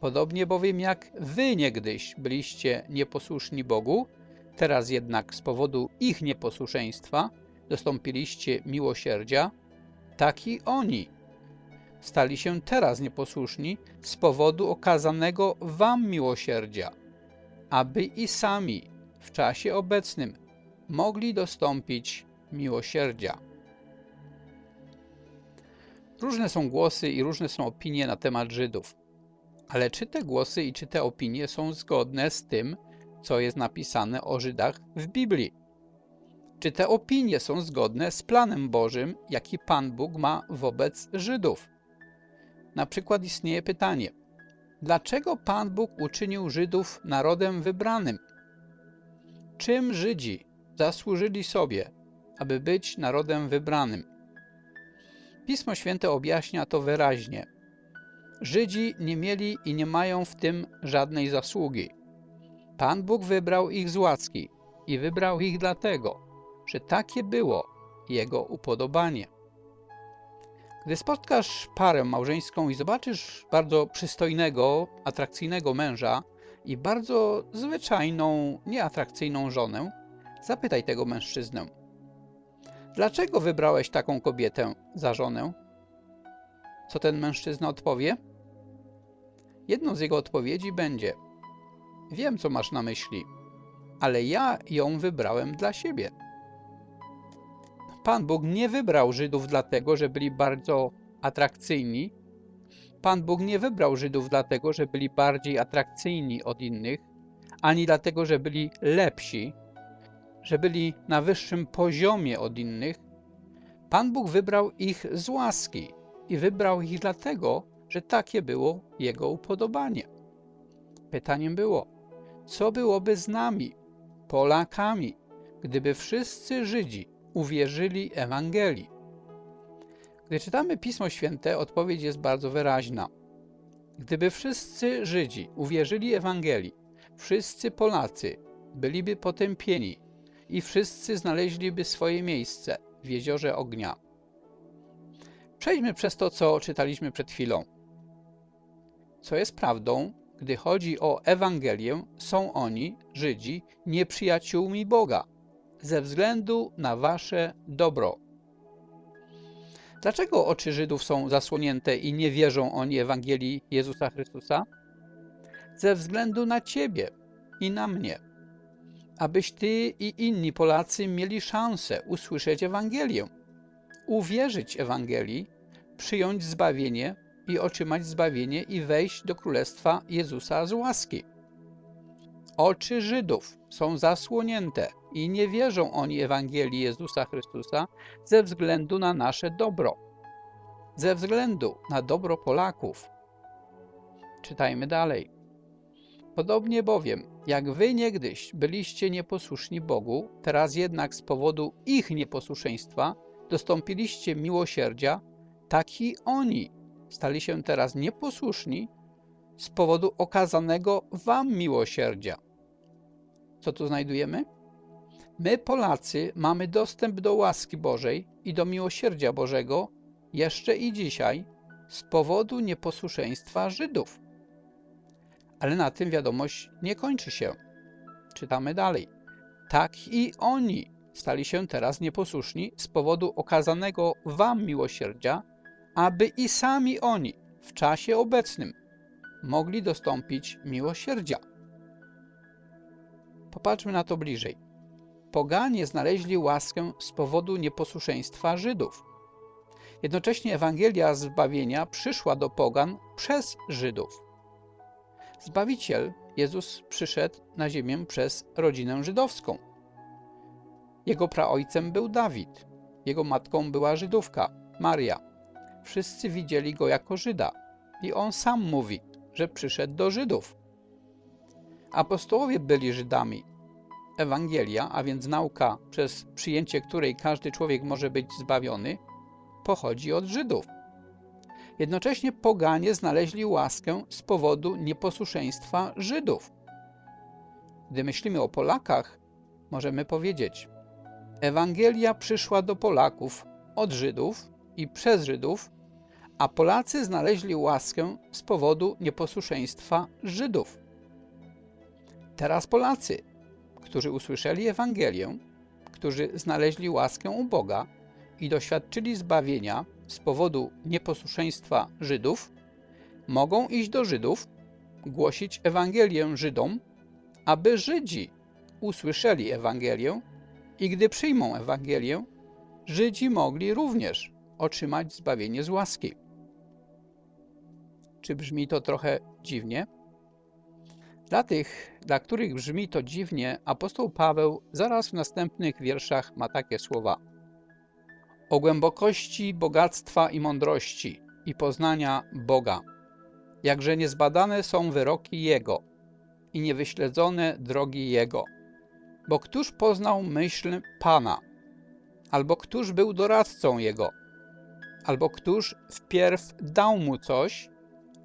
Podobnie bowiem jak wy niegdyś byliście nieposłuszni Bogu, teraz jednak z powodu ich nieposłuszeństwa dostąpiliście miłosierdzia, tak i oni stali się teraz nieposłuszni z powodu okazanego wam miłosierdzia, aby i sami w czasie obecnym mogli dostąpić miłosierdzia. Różne są głosy i różne są opinie na temat Żydów. Ale czy te głosy i czy te opinie są zgodne z tym, co jest napisane o Żydach w Biblii? Czy te opinie są zgodne z planem Bożym, jaki Pan Bóg ma wobec Żydów? Na przykład istnieje pytanie, dlaczego Pan Bóg uczynił Żydów narodem wybranym? Czym Żydzi zasłużyli sobie, aby być narodem wybranym? Pismo Święte objaśnia to wyraźnie. Żydzi nie mieli i nie mają w tym żadnej zasługi. Pan Bóg wybrał ich z łaski i wybrał ich dlatego, że takie było Jego upodobanie. Gdy spotkasz parę małżeńską i zobaczysz bardzo przystojnego, atrakcyjnego męża i bardzo zwyczajną, nieatrakcyjną żonę, zapytaj tego mężczyznę. Dlaczego wybrałeś taką kobietę za żonę? Co ten mężczyzna odpowie? Jedną z jego odpowiedzi będzie Wiem, co masz na myśli, ale ja ją wybrałem dla siebie. Pan Bóg nie wybrał Żydów dlatego, że byli bardzo atrakcyjni. Pan Bóg nie wybrał Żydów dlatego, że byli bardziej atrakcyjni od innych ani dlatego, że byli lepsi, że byli na wyższym poziomie od innych. Pan Bóg wybrał ich z łaski i wybrał ich dlatego, że takie było Jego upodobanie. Pytaniem było, co byłoby z nami, Polakami, gdyby wszyscy Żydzi uwierzyli Ewangelii? Gdy czytamy Pismo Święte, odpowiedź jest bardzo wyraźna. Gdyby wszyscy Żydzi uwierzyli Ewangelii, wszyscy Polacy byliby potępieni i wszyscy znaleźliby swoje miejsce w jeziorze ognia. Przejdźmy przez to, co czytaliśmy przed chwilą. Co jest prawdą, gdy chodzi o Ewangelię, są oni, Żydzi, nieprzyjaciółmi Boga ze względu na wasze dobro. Dlaczego oczy Żydów są zasłonięte i nie wierzą oni Ewangelii Jezusa Chrystusa? Ze względu na Ciebie i na mnie. Abyś Ty i inni Polacy mieli szansę usłyszeć Ewangelię, uwierzyć Ewangelii, przyjąć zbawienie i otrzymać zbawienie i wejść do Królestwa Jezusa z łaski. Oczy Żydów są zasłonięte i nie wierzą oni Ewangelii Jezusa Chrystusa ze względu na nasze dobro, ze względu na dobro Polaków. Czytajmy dalej. Podobnie bowiem, jak wy niegdyś byliście nieposłuszni Bogu, teraz jednak z powodu ich nieposłuszeństwa dostąpiliście miłosierdzia, tak i oni stali się teraz nieposłuszni z powodu okazanego wam miłosierdzia. Co tu znajdujemy? My, Polacy, mamy dostęp do łaski Bożej i do miłosierdzia Bożego jeszcze i dzisiaj z powodu nieposłuszeństwa Żydów. Ale na tym wiadomość nie kończy się. Czytamy dalej. Tak i oni stali się teraz nieposłuszni z powodu okazanego wam miłosierdzia, aby i sami oni w czasie obecnym mogli dostąpić miłosierdzia. Popatrzmy na to bliżej. Poganie znaleźli łaskę z powodu nieposłuszeństwa Żydów. Jednocześnie Ewangelia zbawienia przyszła do pogan przez Żydów. Zbawiciel Jezus przyszedł na ziemię przez rodzinę żydowską. Jego praojcem był Dawid, jego matką była Żydówka, Maria. Wszyscy widzieli go jako Żyda i on sam mówi, że przyszedł do Żydów. Apostołowie byli Żydami. Ewangelia, a więc nauka, przez przyjęcie której każdy człowiek może być zbawiony, pochodzi od Żydów. Jednocześnie poganie znaleźli łaskę z powodu nieposłuszeństwa Żydów. Gdy myślimy o Polakach, możemy powiedzieć: Ewangelia przyszła do Polaków od Żydów i przez Żydów, a Polacy znaleźli łaskę z powodu nieposłuszeństwa Żydów. Teraz Polacy, którzy usłyszeli Ewangelię, którzy znaleźli łaskę u Boga i doświadczyli zbawienia z powodu nieposłuszeństwa Żydów, mogą iść do Żydów, głosić Ewangelię Żydom, aby Żydzi usłyszeli Ewangelię i gdy przyjmą Ewangelię, Żydzi mogli również otrzymać zbawienie z łaski. Czy brzmi to trochę dziwnie? Dla tych, dla których brzmi to dziwnie, apostoł Paweł zaraz w następnych wierszach ma takie słowa. O głębokości bogactwa i mądrości i poznania Boga, jakże niezbadane są wyroki Jego i niewyśledzone drogi Jego. Bo któż poznał myśl Pana? Albo któż był doradcą Jego? Albo któż wpierw dał Mu coś,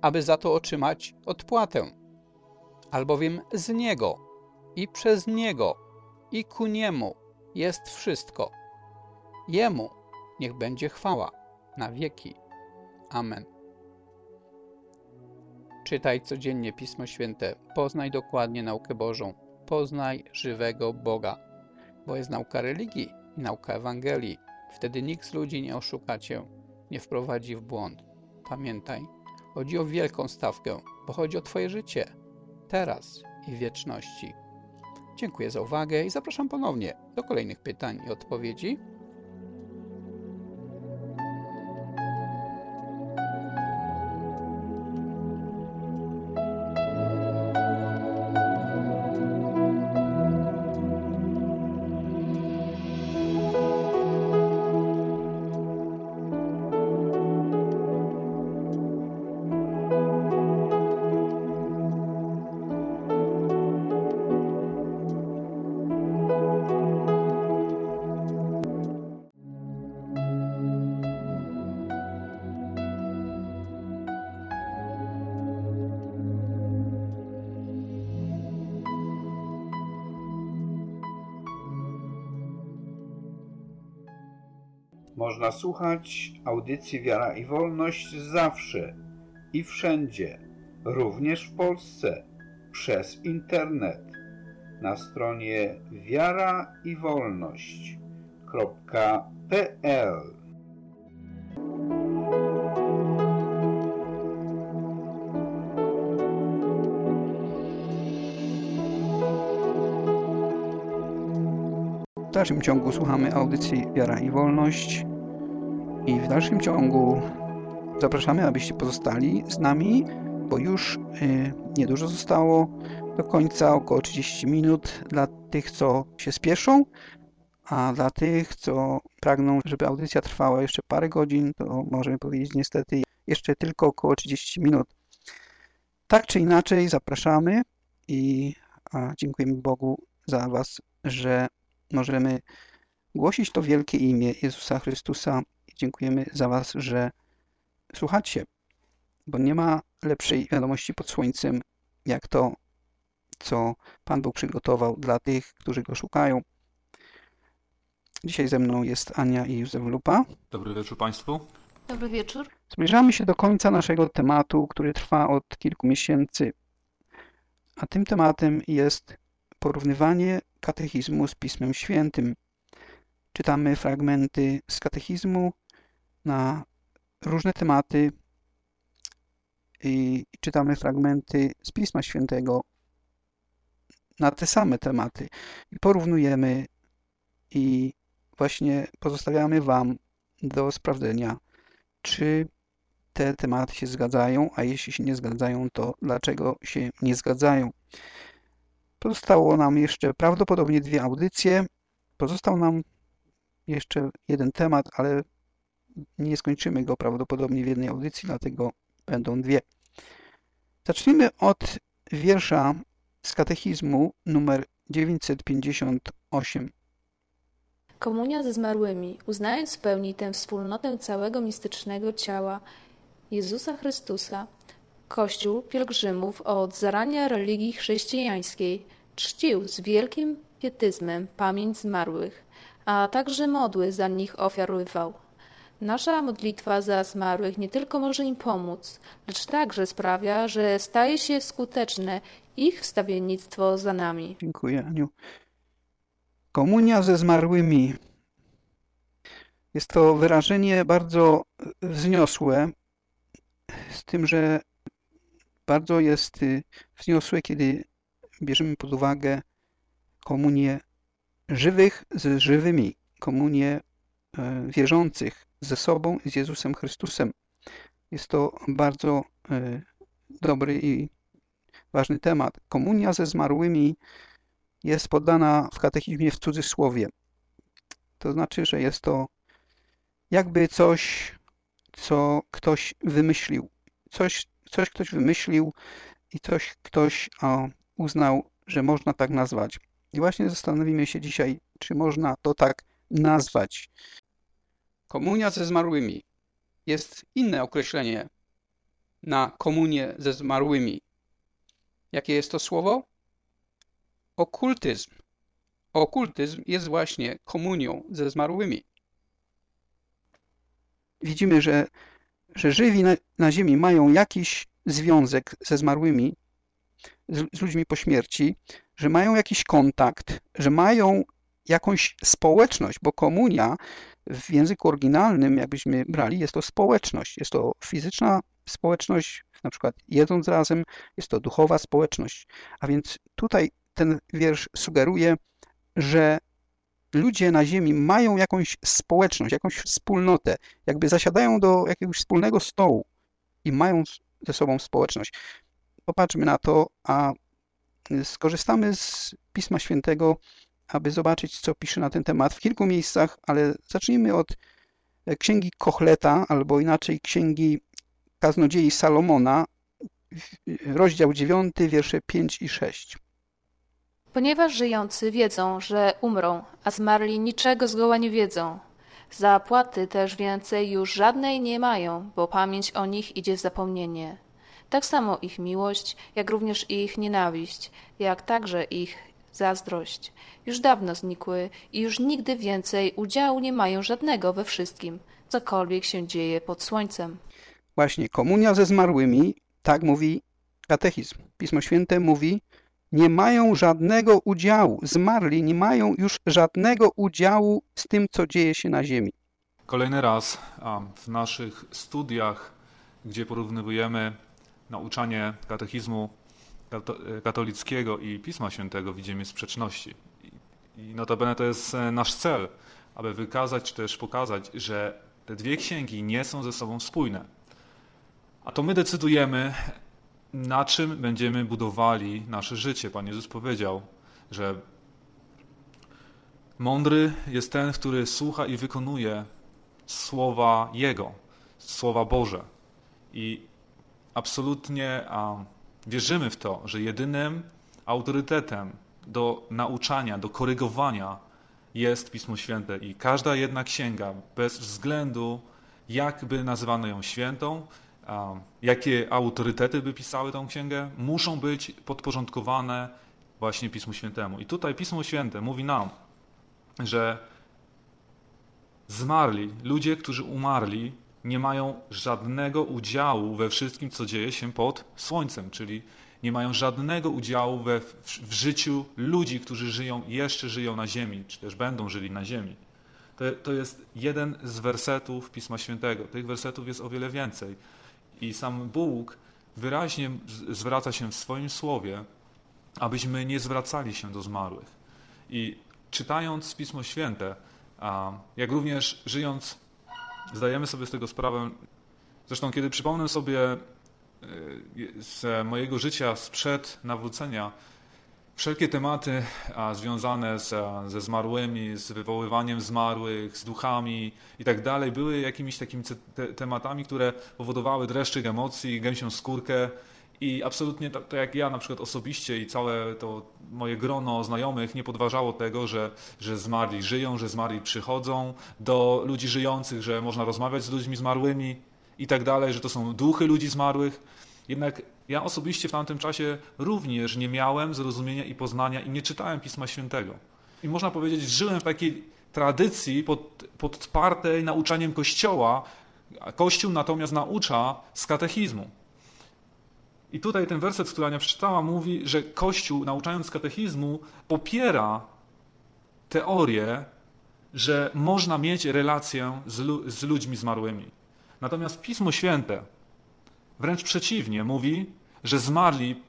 aby za to otrzymać odpłatę? Albowiem z Niego i przez Niego i ku Niemu jest wszystko. Jemu niech będzie chwała na wieki. Amen. Czytaj codziennie Pismo Święte, poznaj dokładnie naukę Bożą, poznaj żywego Boga, bo jest nauka religii i nauka Ewangelii. Wtedy nikt z ludzi nie oszuka Cię, nie wprowadzi w błąd. Pamiętaj, chodzi o wielką stawkę, bo chodzi o Twoje życie, teraz i wieczności. Dziękuję za uwagę i zapraszam ponownie do kolejnych pytań i odpowiedzi. Można słuchać audycji Wiara i Wolność zawsze i wszędzie, również w Polsce, przez internet na stronie wiaraiwolność.pl. dalszym ciągu słuchamy audycji Wiara i Wolność i w dalszym ciągu zapraszamy, abyście pozostali z nami, bo już y, niedużo zostało do końca, około 30 minut dla tych, co się spieszą, a dla tych, co pragną, żeby audycja trwała jeszcze parę godzin, to możemy powiedzieć niestety jeszcze tylko około 30 minut. Tak czy inaczej zapraszamy i dziękujemy Bogu za Was, że możemy głosić to wielkie imię Jezusa Chrystusa i dziękujemy za Was, że słuchacie, bo nie ma lepszej wiadomości pod słońcem, jak to, co Pan Bóg przygotował dla tych, którzy Go szukają. Dzisiaj ze mną jest Ania i Józef Lupa. Dobry wieczór Państwu. Dobry wieczór. Zbliżamy się do końca naszego tematu, który trwa od kilku miesięcy. A tym tematem jest porównywanie katechizmu z Pismem Świętym. Czytamy fragmenty z katechizmu na różne tematy i czytamy fragmenty z Pisma Świętego na te same tematy i porównujemy i właśnie pozostawiamy Wam do sprawdzenia, czy te tematy się zgadzają, a jeśli się nie zgadzają, to dlaczego się nie zgadzają. Pozostało nam jeszcze prawdopodobnie dwie audycje. Pozostał nam jeszcze jeden temat, ale nie skończymy go prawdopodobnie w jednej audycji, dlatego będą dwie. Zacznijmy od wiersza z katechizmu numer 958. Komunia ze zmarłymi, uznając w pełni tę wspólnotę całego mistycznego ciała Jezusa Chrystusa, Kościół pielgrzymów od zarania religii chrześcijańskiej czcił z wielkim pietyzmem pamięć zmarłych, a także modły za nich ofiarowywał. Nasza modlitwa za zmarłych nie tylko może im pomóc, lecz także sprawia, że staje się skuteczne ich wstawiennictwo za nami. Dziękuję, Aniu. Komunia ze zmarłymi. Jest to wyrażenie bardzo wzniosłe, z tym, że bardzo jest y, wzniosłe, kiedy bierzemy pod uwagę komunię żywych z żywymi, komunię e, wierzących ze sobą i z Jezusem Chrystusem. Jest to bardzo e, dobry i ważny temat. Komunia ze zmarłymi jest podana w katechizmie w cudzysłowie. To znaczy, że jest to jakby coś, co ktoś wymyślił. Coś, coś ktoś wymyślił i coś ktoś o, uznał, że można tak nazwać. I właśnie zastanowimy się dzisiaj, czy można to tak nazwać. Komunia ze zmarłymi jest inne określenie na komunię ze zmarłymi. Jakie jest to słowo? Okultyzm. Okultyzm jest właśnie komunią ze zmarłymi. Widzimy, że, że żywi na, na ziemi mają jakiś związek ze zmarłymi, z, z ludźmi po śmierci, że mają jakiś kontakt, że mają jakąś społeczność, bo komunia w języku oryginalnym, jakbyśmy brali, jest to społeczność. Jest to fizyczna społeczność, na przykład jedząc razem, jest to duchowa społeczność. A więc tutaj ten wiersz sugeruje, że ludzie na ziemi mają jakąś społeczność, jakąś wspólnotę, jakby zasiadają do jakiegoś wspólnego stołu i mają ze sobą społeczność. Popatrzmy na to, a skorzystamy z Pisma Świętego, aby zobaczyć, co pisze na ten temat w kilku miejscach, ale zacznijmy od księgi Kochleta, albo inaczej księgi Kaznodziei Salomona, rozdział 9, wiersze 5 i 6. Ponieważ żyjący wiedzą, że umrą, a zmarli niczego zgoła nie wiedzą. Zapłaty też więcej już żadnej nie mają, bo pamięć o nich idzie w zapomnienie. Tak samo ich miłość, jak również ich nienawiść, jak także ich zazdrość. Już dawno znikły i już nigdy więcej udziału nie mają żadnego we wszystkim, cokolwiek się dzieje pod słońcem. Właśnie komunia ze zmarłymi, tak mówi katechizm. Pismo Święte mówi, nie mają żadnego udziału. Zmarli nie mają już żadnego udziału z tym, co dzieje się na ziemi. Kolejny raz w naszych studiach, gdzie porównujemy nauczanie katechizmu kato- katolickiego i Pisma Świętego, widzimy sprzeczności. I, I notabene to jest e, nasz cel, aby wykazać czy też pokazać, że te dwie księgi nie są ze sobą spójne. A to my decydujemy, na czym będziemy budowali nasze życie. Pan Jezus powiedział, że mądry jest ten, który słucha i wykonuje słowa Jego, słowa Boże. I absolutnie wierzymy w to, że jedynym autorytetem do nauczania, do korygowania jest Pismo Święte i każda jedna księga, bez względu jakby nazywano ją świętą, jakie autorytety by pisały tą księgę, muszą być podporządkowane właśnie Pismu Świętemu. I tutaj Pismo Święte mówi nam, że zmarli, ludzie, którzy umarli, nie mają żadnego udziału we wszystkim, co dzieje się pod słońcem, czyli nie mają żadnego udziału we, w, w życiu ludzi, którzy żyją, jeszcze żyją na ziemi, czy też będą żyli na ziemi. To, to jest jeden z wersetów Pisma Świętego. Tych wersetów jest o wiele więcej. I sam Bóg wyraźnie zwraca się w swoim słowie, abyśmy nie zwracali się do zmarłych. I czytając Pismo Święte, jak również żyjąc, zdajemy sobie z tego sprawę. Zresztą, kiedy przypomnę sobie y, z mojego życia sprzed nawrócenia, wszelkie tematy związane z, ze zmarłymi, z wywoływaniem zmarłych, z duchami i tak dalej, były jakimiś takimi te, tematami, które powodowały dreszczyk emocji, gęsią skórkę. I absolutnie tak, tak jak ja na przykład osobiście i całe to moje grono znajomych nie podważało tego, że, że zmarli żyją, że zmarli przychodzą do ludzi żyjących, że można rozmawiać z ludźmi zmarłymi i tak dalej, że to są duchy ludzi zmarłych. Jednak ja osobiście w tamtym czasie również nie miałem zrozumienia i poznania i nie czytałem Pisma Świętego. I można powiedzieć, żyłem w takiej tradycji pod, podpartej nauczaniem Kościoła, Kościół natomiast naucza z katechizmu. I tutaj ten werset, który Ania przeczytała, mówi, że Kościół, nauczając katechizmu, popiera teorię, że można mieć relację z, lu- z ludźmi zmarłymi. Natomiast Pismo Święte wręcz przeciwnie mówi, że zmarli.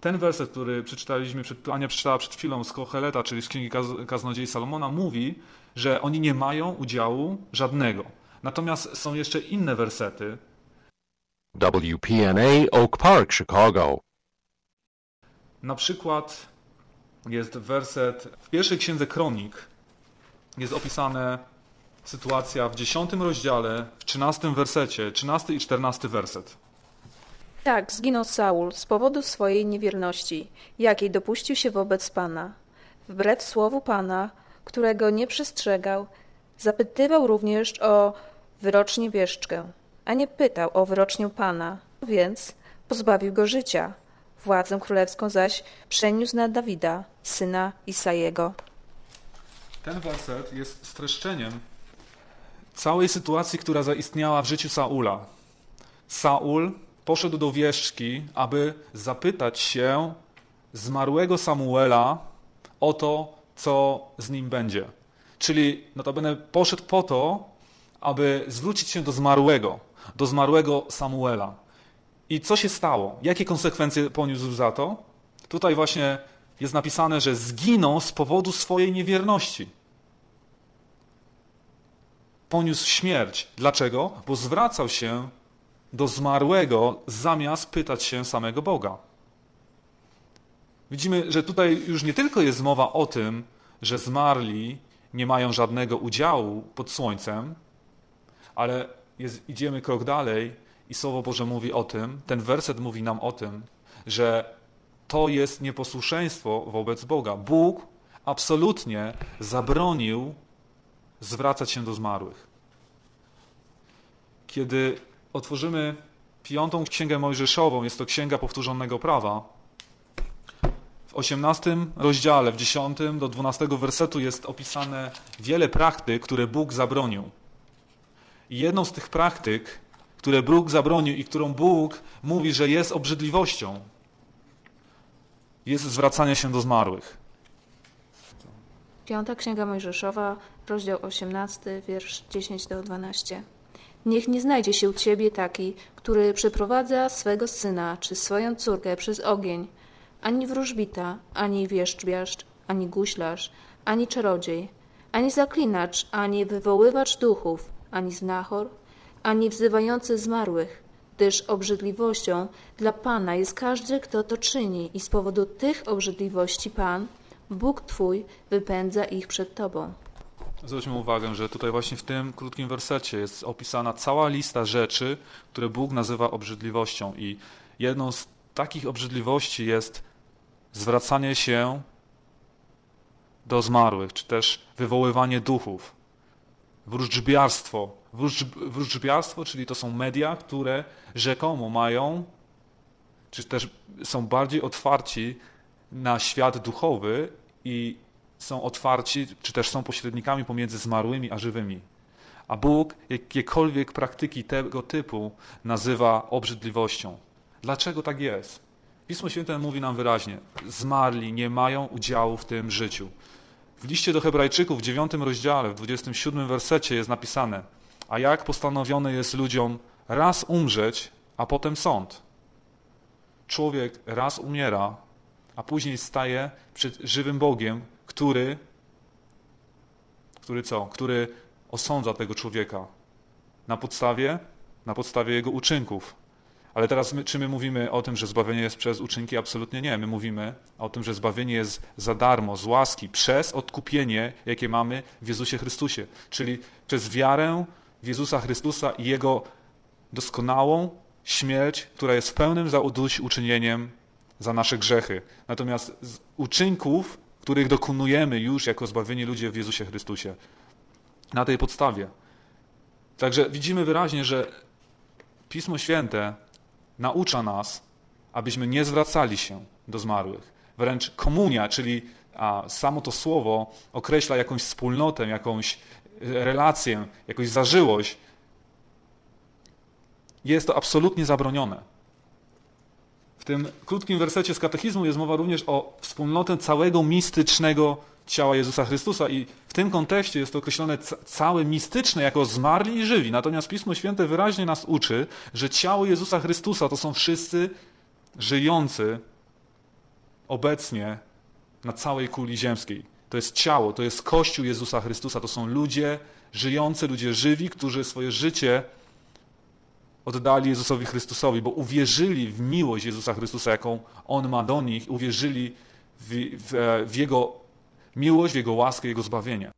Ten werset, który przeczytaliśmy, przed, Ania przeczytała przed chwilą z Kocheleta, czyli z Księgi Kaz- Kaznodziei Salomona, mówi, że oni nie mają udziału żadnego. Natomiast są jeszcze inne wersety, WPNA Oak Park, Chicago. Na przykład jest werset w pierwszej księdze Kronik jest opisana sytuacja w dziesiątym rozdziale, w trzynastym wersecie, trzynasty i czternasty werset. Tak, zginął Saul z powodu swojej niewierności, jakiej dopuścił się wobec Pana. Wbrew słowu Pana, którego nie przestrzegał, zapytywał również o wyrocznię wieszczkę, a nie pytał o wyrocznię Pana, więc pozbawił go życia. Władzę królewską zaś przeniósł na Dawida, syna Isajego. Ten werset jest streszczeniem całej sytuacji, która zaistniała w życiu Saula. Saul poszedł do wieszczki, aby zapytać się zmarłego Samuela o to, co z nim będzie. Czyli notabene poszedł po to, aby zwrócić się do zmarłego, do zmarłego Samuela. I co się stało? Jakie konsekwencje poniósł za to? Tutaj właśnie jest napisane, że zginął z powodu swojej niewierności. Poniósł śmierć. Dlaczego? Bo zwracał się do zmarłego zamiast pytać się samego Boga. Widzimy, że tutaj już nie tylko jest mowa o tym, że zmarli nie mają żadnego udziału pod słońcem, ale jest, idziemy krok dalej i Słowo Boże mówi o tym, ten werset mówi nam o tym, że to jest nieposłuszeństwo wobec Boga. Bóg absolutnie zabronił zwracać się do zmarłych. Kiedy otworzymy piątą księgę Mojżeszową, jest to księga powtórzonego prawa, W 18 rozdziale, w 10 do 12 wersetu jest opisane wiele praktyk, które Bóg zabronił. I jedną z tych praktyk, które Bóg zabronił i którą Bóg mówi, że jest obrzydliwością, jest zwracanie się do zmarłych. Piąta Księga Mojżeszowa, rozdział 18, wiersz 10 do 12. Niech nie znajdzie się u ciebie taki, który przeprowadza swego syna czy swoją córkę przez ogień, ani wróżbita, ani wieszczbiaszcz, ani guślarz, ani czarodziej, ani zaklinacz, ani wywoływacz duchów, ani znachor, ani wzywający zmarłych, gdyż obrzydliwością dla Pana jest każdy, kto to czyni i z powodu tych obrzydliwości Pan, Bóg Twój, wypędza ich przed Tobą. Zwróćmy uwagę, że tutaj właśnie w tym krótkim wersecie jest opisana cała lista rzeczy, które Bóg nazywa obrzydliwością. I jedną z takich obrzydliwości jest zwracanie się do zmarłych, czy też wywoływanie duchów. Wróżbiarstwo. Wróżb, wróżbiarstwo, czyli to są media, które rzekomo mają, czy też są bardziej otwarci na świat duchowy i są otwarci, czy też są pośrednikami pomiędzy zmarłymi a żywymi. A Bóg jakiekolwiek praktyki tego typu nazywa obrzydliwością. Dlaczego tak jest? Pismo Święte mówi nam wyraźnie: zmarli nie mają udziału w tym życiu. W liście do Hebrajczyków w 9 rozdziale, w 27 wersecie jest napisane: A jak postanowione jest ludziom raz umrzeć, a potem sąd. Człowiek raz umiera, a później staje przed żywym Bogiem, który, który co? Który osądza tego człowieka na podstawie, na podstawie jego uczynków. Ale teraz my, czy my mówimy o tym, że zbawienie jest przez uczynki? Absolutnie nie. My mówimy o tym, że zbawienie jest za darmo, z łaski, przez odkupienie, jakie mamy w Jezusie Chrystusie. Czyli przez wiarę w Jezusa Chrystusa i Jego doskonałą śmierć, która jest pełnym zadośćuczynieniem za nasze grzechy. Natomiast z uczynków, których dokonujemy już jako zbawieni ludzie w Jezusie Chrystusie. Na tej podstawie. Także widzimy wyraźnie, że Pismo Święte naucza nas, abyśmy nie zwracali się do zmarłych. Wręcz komunia, czyli samo to słowo określa jakąś wspólnotę, jakąś relację, jakąś zażyłość. Jest to absolutnie zabronione. W tym krótkim wersecie z katechizmu jest mowa również o wspólnotę całego mistycznego ciała Jezusa Chrystusa i w tym kontekście jest to określone całe mistyczne jako zmarli i żywi. Natomiast Pismo Święte wyraźnie nas uczy, że ciało Jezusa Chrystusa to są wszyscy żyjący obecnie na całej kuli ziemskiej. To jest ciało, to jest Kościół Jezusa Chrystusa, to są ludzie żyjący, ludzie żywi, którzy swoje życie oddali Jezusowi Chrystusowi, bo uwierzyli w miłość Jezusa Chrystusa, jaką On ma do nich, uwierzyli w, w, w Jego miłość, w Jego łaskę, Jego zbawienie.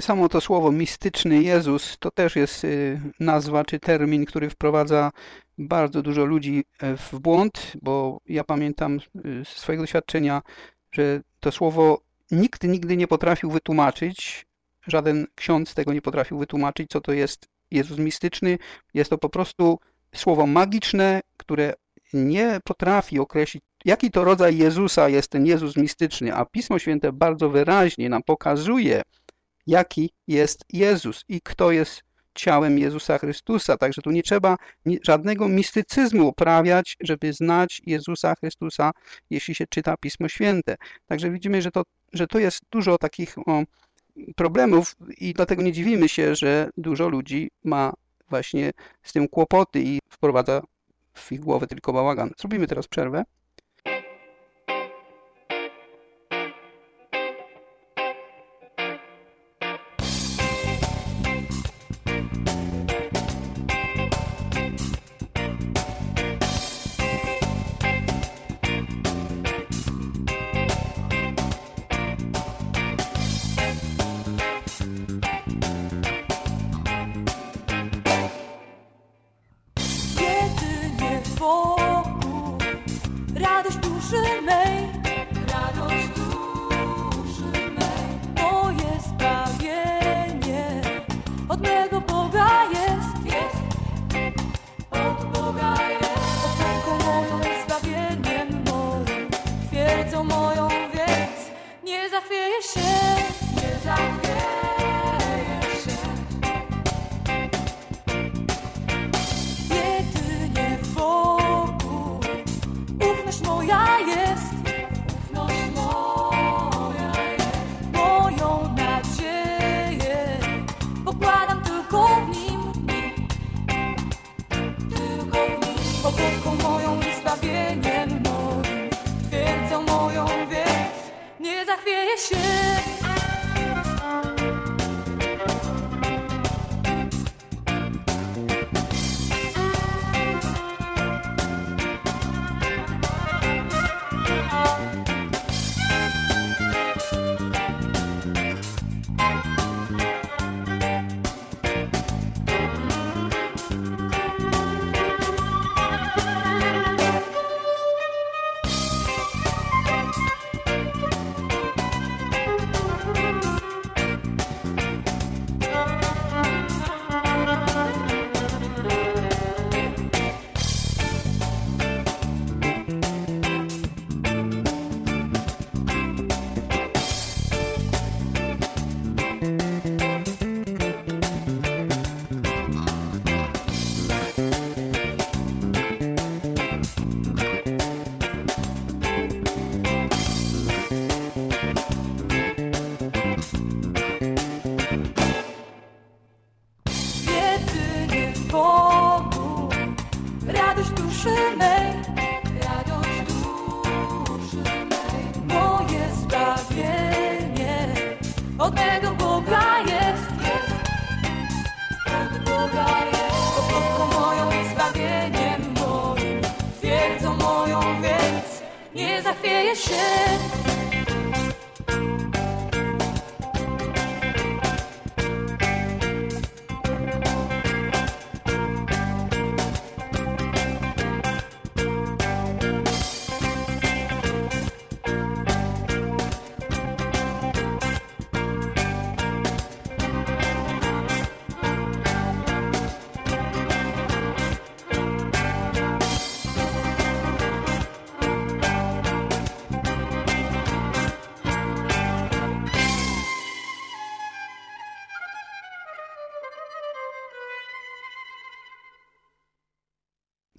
Samo to słowo mistyczny Jezus to też jest y, nazwa czy termin, który wprowadza bardzo dużo ludzi e, w błąd, bo ja pamiętam z swojego doświadczenia, że to słowo nikt nigdy nie potrafił wytłumaczyć, żaden ksiądz tego nie potrafił wytłumaczyć, co to jest Jezus mistyczny. Jest to po prostu słowo magiczne, które nie potrafi określić, jaki to rodzaj Jezusa jest ten Jezus mistyczny, a Pismo Święte bardzo wyraźnie nam pokazuje, jaki jest Jezus i kto jest ciałem Jezusa Chrystusa. Także tu nie trzeba żadnego mistycyzmu uprawiać, żeby znać Jezusa Chrystusa, jeśli się czyta Pismo Święte. Także widzimy, że to, że to jest dużo takich o, problemów i dlatego nie dziwimy się, że dużo ludzi ma właśnie z tym kłopoty i wprowadza w ich głowę tylko bałagan. Zrobimy teraz przerwę.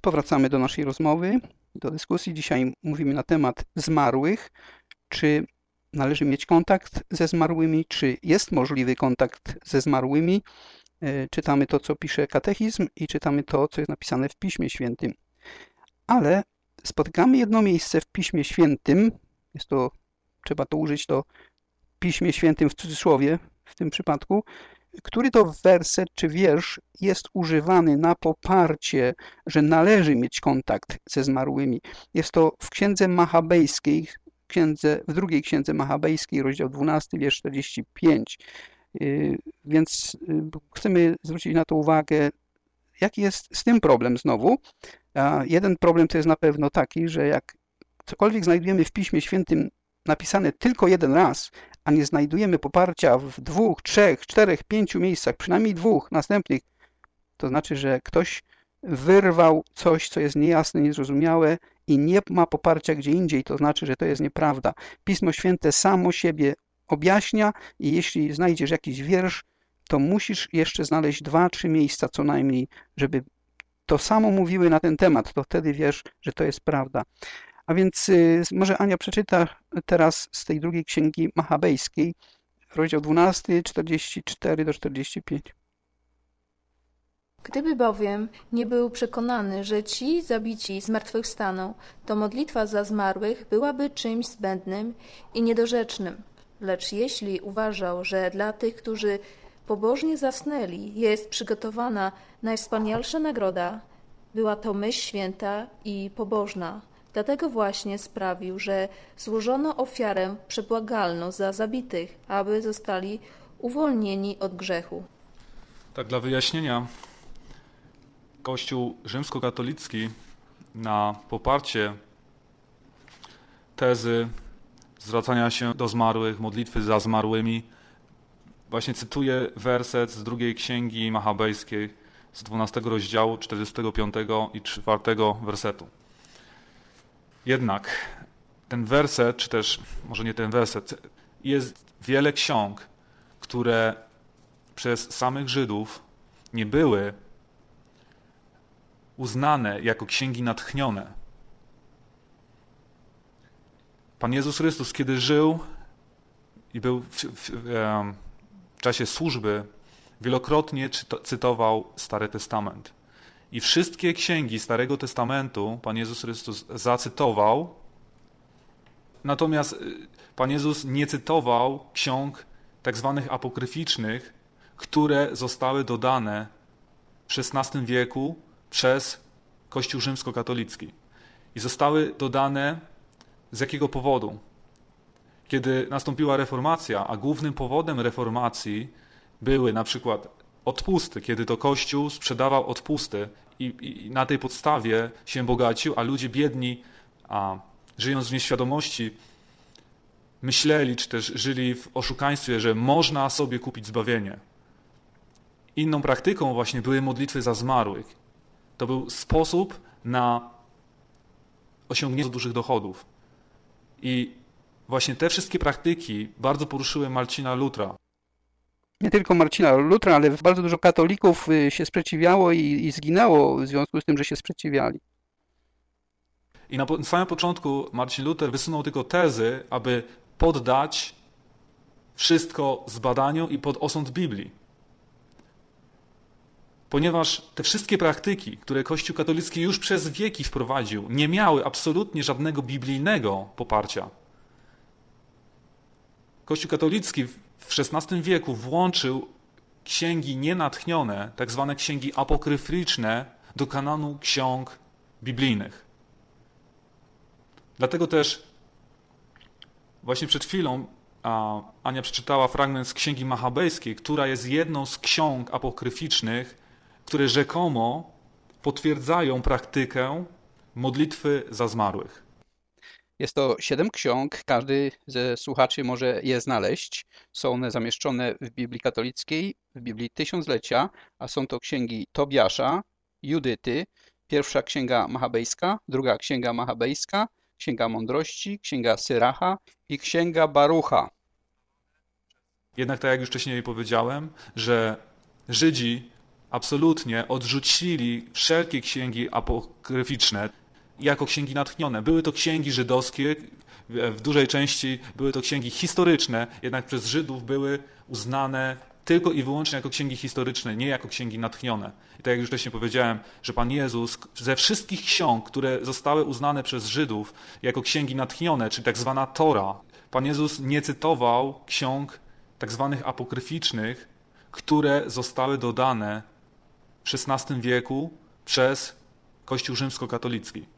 Powracamy do naszej rozmowy, do dyskusji. Dzisiaj mówimy na temat zmarłych. Czy należy mieć kontakt ze zmarłymi? Czy jest możliwy kontakt ze zmarłymi? E, Czytamy to, co pisze katechizm i czytamy to, co jest napisane w Piśmie Świętym. Ale spotykamy jedno miejsce w Piśmie Świętym. Jest to, trzeba to użyć to Piśmie Świętym w cudzysłowie w tym przypadku, który to werset czy wiersz jest używany na poparcie, że należy mieć kontakt ze zmarłymi. Jest to w księdze machabejskiej, księdze, w drugiej księdze machabejskiej, rozdział 12, wiersz 45. Yy, Więc yy, chcemy zwrócić na to uwagę, jaki jest z tym problem znowu. Jeden problem to jest na pewno taki, że jak cokolwiek znajdujemy w Piśmie Świętym napisane tylko jeden raz, a nie znajdujemy poparcia w dwóch, trzech, czterech, pięciu miejscach, przynajmniej dwóch następnych, to znaczy, że ktoś wyrwał coś, co jest niejasne, niezrozumiałe i nie ma poparcia gdzie indziej, to znaczy, że to jest nieprawda. Pismo Święte samo siebie objaśnia i jeśli znajdziesz jakiś wiersz, to musisz jeszcze znaleźć dwa, trzy miejsca co najmniej, żeby to samo mówiły na ten temat, to wtedy wiesz, że to jest prawda. A więc y, może Ania przeczyta teraz z tej drugiej księgi machabejskiej, rozdział 12, 44 do 45. Gdyby bowiem nie był przekonany, że ci zabici zmartwychwstaną, to modlitwa za zmarłych byłaby czymś zbędnym i niedorzecznym. Lecz jeśli uważał, że dla tych, którzy pobożnie zasnęli, jest przygotowana najwspanialsza nagroda, była to myśl święta i pobożna. Dlatego właśnie sprawił, że złożono ofiarę przebłagalną za zabitych, aby zostali uwolnieni od grzechu. Tak dla wyjaśnienia, Kościół rzymskokatolicki na poparcie tezy zwracania się do zmarłych, modlitwy za zmarłymi, właśnie cytuje werset z drugiej księgi machabejskiej z 12 rozdziału 45 i 4 wersetu. Jednak ten werset, czy też może nie ten werset, jest wiele ksiąg, które przez samych Żydów nie były uznane jako księgi natchnione. Pan Jezus Chrystus, kiedy żył i był w, w, w czasie służby, wielokrotnie cytował Stary Testament. I wszystkie księgi Starego Testamentu Pan Jezus Chrystus zacytował, natomiast y, Pan Jezus nie cytował ksiąg tak zwanych apokryficznych, które zostały dodane w XVI wieku przez Kościół rzymskokatolicki. I zostały dodane z jakiego powodu? Kiedy nastąpiła reformacja, a głównym powodem reformacji były na przykład odpusty, kiedy to Kościół sprzedawał odpusty i, i na tej podstawie się bogacił, a ludzie biedni, a żyjąc w nieświadomości, myśleli, czy też żyli w oszukaństwie, że można sobie kupić zbawienie. Inną praktyką właśnie były modlitwy za zmarłych. To był sposób na osiągnięcie dużych dochodów. I właśnie te wszystkie praktyki bardzo poruszyły Marcina Lutra. Nie tylko Marcina Lutra, ale bardzo dużo katolików y, się sprzeciwiało i, i zginęło w związku z tym, że się sprzeciwiali. I na samym początku Marcin Luther wysunął tylko tezy, aby poddać wszystko zbadaniu i pod osąd Biblii. Ponieważ te wszystkie praktyki, które Kościół katolicki już przez wieki wprowadził, nie miały absolutnie żadnego biblijnego poparcia. Kościół katolicki w XVI wieku włączył księgi nienatchnione, tak zwane księgi apokryfyczne, do kanonu ksiąg biblijnych. Dlatego też właśnie przed chwilą Ania przeczytała fragment z księgi machabejskiej, która jest jedną z ksiąg apokryficznych, które rzekomo potwierdzają praktykę modlitwy za zmarłych. Jest to siedem ksiąg, każdy ze słuchaczy może je znaleźć. Są one zamieszczone w Biblii katolickiej, w Biblii Tysiąclecia, a są to księgi Tobiasza, Judyty, pierwsza księga machabejska, druga księga machabejska, księga mądrości, księga Syracha i księga Barucha. Jednak tak jak już wcześniej powiedziałem, że Żydzi absolutnie odrzucili wszelkie księgi apokryficzne jako księgi natchnione. Były to księgi żydowskie, w dużej części były to księgi historyczne, jednak przez Żydów były uznane tylko i wyłącznie jako księgi historyczne, nie jako księgi natchnione. I tak jak już wcześniej powiedziałem, że Pan Jezus ze wszystkich ksiąg, które zostały uznane przez Żydów jako księgi natchnione, czyli tak zwana Tora, Pan Jezus nie cytował ksiąg tak zwanych apokryficznych, które zostały dodane w XVI wieku przez Kościół rzymskokatolicki.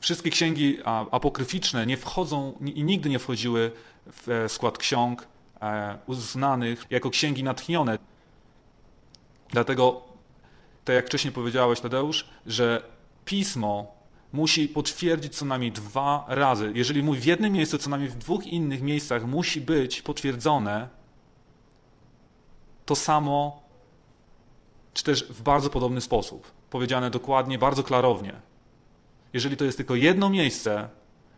Wszystkie księgi apokryficzne nie wchodzą i nigdy nie wchodziły w e, skład ksiąg e, uznanych jako księgi natchnione. Dlatego, tak jak wcześniej powiedziałeś, Tadeusz, że pismo musi potwierdzić co najmniej dwa razy. Jeżeli mówi w jednym miejscu, co najmniej w dwóch innych miejscach musi być potwierdzone to samo, czy też w bardzo podobny sposób. Powiedziane dokładnie, bardzo klarownie. Jeżeli to jest tylko jedno miejsce,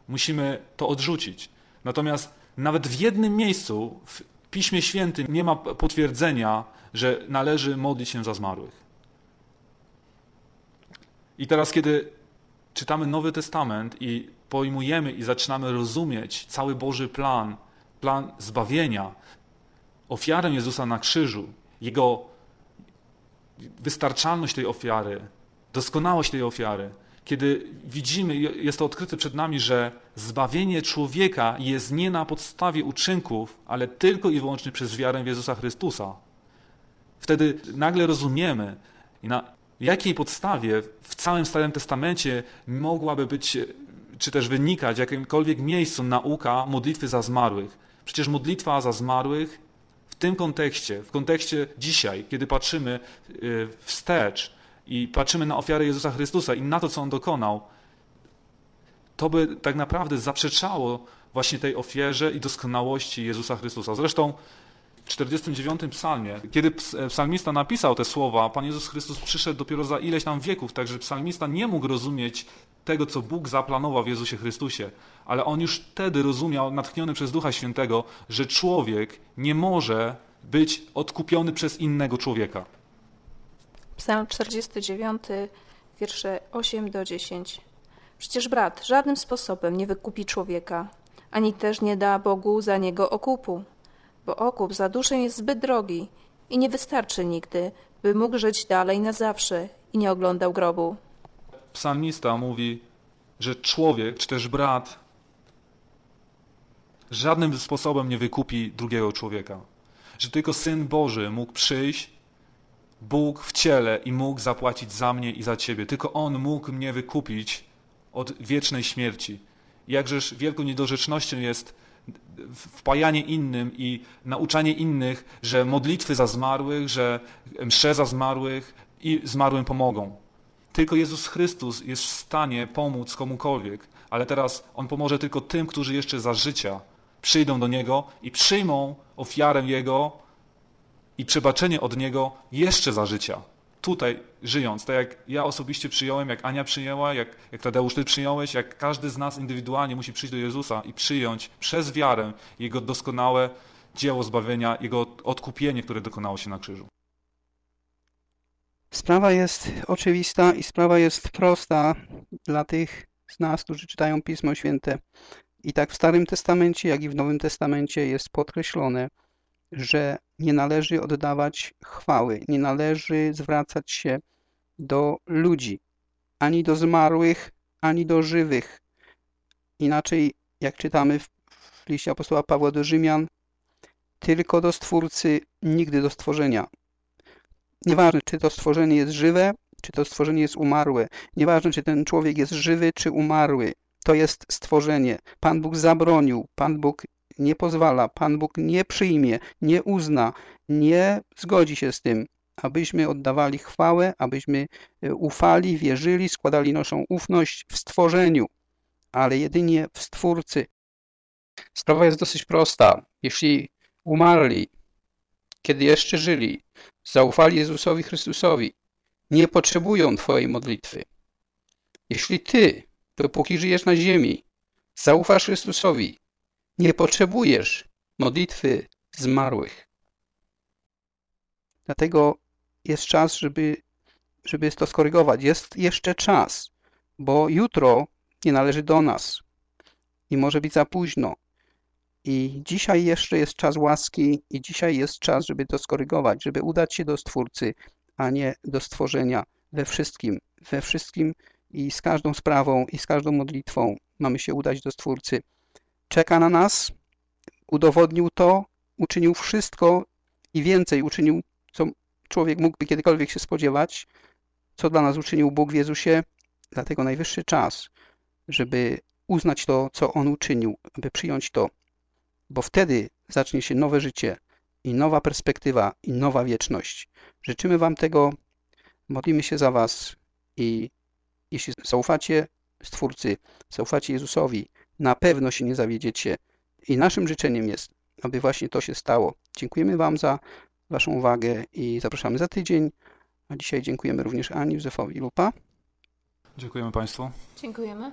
musimy to odrzucić. Natomiast nawet w jednym miejscu w Piśmie Świętym nie ma potwierdzenia, że należy modlić się za zmarłych. I teraz, kiedy czytamy Nowy Testament i pojmujemy i zaczynamy rozumieć cały Boży plan, plan zbawienia, ofiarę Jezusa na krzyżu, Jego wystarczalność tej ofiary, doskonałość tej ofiary, kiedy widzimy, jest to odkryte przed nami, że zbawienie człowieka jest nie na podstawie uczynków, ale tylko i wyłącznie przez wiarę w Jezusa Chrystusa. Wtedy nagle rozumiemy, na jakiej podstawie w całym Starym Testamencie mogłaby być, czy też wynikać w jakimkolwiek miejscu nauka modlitwy za zmarłych. Przecież modlitwa za zmarłych w tym kontekście, w kontekście dzisiaj, kiedy patrzymy y, wstecz, i patrzymy na ofiarę Jezusa Chrystusa i na to, co On dokonał, to by tak naprawdę zaprzeczało właśnie tej ofierze i doskonałości Jezusa Chrystusa. Zresztą w 49 psalmie. Kiedy psalmista napisał te słowa, Pan Jezus Chrystus przyszedł dopiero za ileś tam wieków, także psalmista nie mógł rozumieć tego, co Bóg zaplanował w Jezusie Chrystusie. Ale on już wtedy rozumiał, natchniony przez Ducha Świętego, że człowiek nie może być odkupiony przez innego człowieka. Psalm 49, wiersze 8 do 10. Przecież brat żadnym sposobem nie wykupi człowieka, ani też nie da Bogu za niego okupu, bo okup za duszę jest zbyt drogi i nie wystarczy nigdy, by mógł żyć dalej na zawsze i nie oglądał grobu. Psalmista mówi, że człowiek, czy też brat, żadnym sposobem nie wykupi drugiego człowieka. Że tylko Syn Boży mógł przyjść, Bóg w ciele i mógł zapłacić za mnie i za ciebie. Tylko On mógł mnie wykupić od wiecznej śmierci. Jakżeż wielką niedorzecznością jest wpajanie innym i nauczanie innych, że modlitwy za zmarłych, że msze za zmarłych i zmarłym pomogą. Tylko Jezus Chrystus jest w stanie pomóc komukolwiek, ale teraz On pomoże tylko tym, którzy jeszcze za życia przyjdą do Niego i przyjmą ofiarę Jego i przebaczenie od Niego jeszcze za życia. Tutaj żyjąc, tak jak ja osobiście przyjąłem, jak Ania przyjęła, jak, jak Tadeusz ty przyjąłeś, jak każdy z nas indywidualnie musi przyjść do Jezusa i przyjąć przez wiarę Jego doskonałe dzieło zbawienia, Jego odkupienie, które dokonało się na krzyżu. Sprawa jest oczywista i sprawa jest prosta dla tych z nas, którzy czytają Pismo Święte. I tak w Starym Testamencie, jak i w Nowym Testamencie jest podkreślone, że nie należy oddawać chwały, nie należy zwracać się do ludzi, ani do zmarłych, ani do żywych. Inaczej, jak czytamy w, w liście apostoła Pawła do Rzymian, tylko do Stwórcy, nigdy do stworzenia. Nieważne, czy to stworzenie jest żywe, czy to stworzenie jest umarłe. Nieważne, czy ten człowiek jest żywy, czy umarły. To jest stworzenie. Pan Bóg zabronił, Pan Bóg nie pozwala, Pan Bóg nie przyjmie, nie uzna, nie zgodzi się z tym, abyśmy oddawali chwałę, abyśmy e, ufali, wierzyli, składali naszą ufność w stworzeniu, ale jedynie w Stwórcy. Sprawa jest dosyć prosta. Jeśli umarli, kiedy jeszcze żyli, zaufali Jezusowi Chrystusowi, nie potrzebują Twojej modlitwy. Jeśli Ty, dopóki żyjesz na ziemi, zaufasz Chrystusowi, nie potrzebujesz modlitwy zmarłych. Dlatego jest czas, żeby, żeby to skorygować. Jest jeszcze czas, bo jutro nie należy do nas i może być za późno. I dzisiaj jeszcze jest czas łaski i dzisiaj jest czas, żeby to skorygować, żeby udać się do Stwórcy, a nie do stworzenia we wszystkim. We wszystkim i z każdą sprawą i z każdą modlitwą mamy się udać do Stwórcy. Czeka na nas, udowodnił to, uczynił wszystko i więcej uczynił, co człowiek mógłby kiedykolwiek się spodziewać, co dla nas uczynił Bóg w Jezusie. Dlatego najwyższy czas, żeby uznać to, co On uczynił, aby przyjąć to bo wtedy zacznie się nowe życie i nowa perspektywa i nowa wieczność. Życzymy Wam tego, modlimy się za Was i jeśli zaufacie Stwórcy, zaufacie Jezusowi, na pewno się nie zawiedziecie i naszym życzeniem jest, aby właśnie to się stało. Dziękujemy Wam za Waszą uwagę i zapraszamy za tydzień. A dzisiaj dziękujemy również Ani, Józefowi Lupa. Dziękujemy Państwu. Dziękujemy.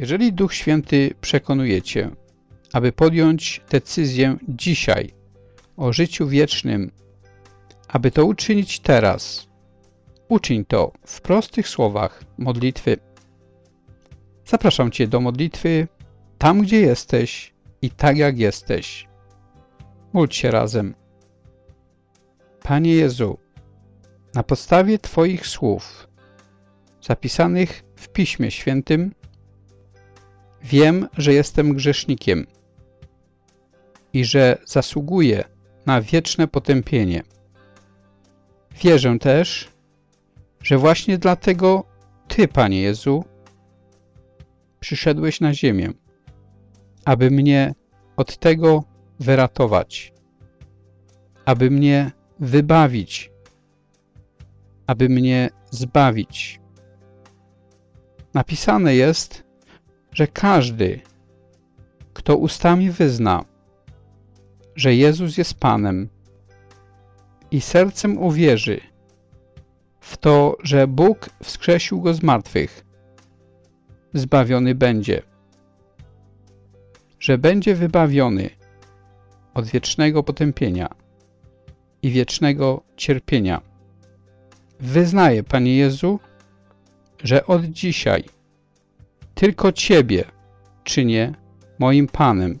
Jeżeli Duch Święty przekonuje Cię, aby podjąć decyzję dzisiaj o życiu wiecznym, aby to uczynić teraz, uczyń to w prostych słowach modlitwy. Zapraszam Cię do modlitwy tam, gdzie jesteś i tak jak jesteś. Módl się razem. Panie Jezu, na podstawie Twoich słów zapisanych w Piśmie Świętym wiem, że jestem grzesznikiem i że zasługuję na wieczne potępienie. Wierzę też, że właśnie dlatego Ty, Panie Jezu, przyszedłeś na ziemię, aby mnie od tego wyratować, aby mnie wybawić, aby mnie zbawić. Napisane jest, że każdy, kto ustami wyzna, że Jezus jest Panem i sercem uwierzy w to, że Bóg wskrzesił Go z martwych, zbawiony będzie, że będzie wybawiony od wiecznego potępienia i wiecznego cierpienia. Wyznaję, Panie Jezu, że od dzisiaj tylko Ciebie czynię moim Panem.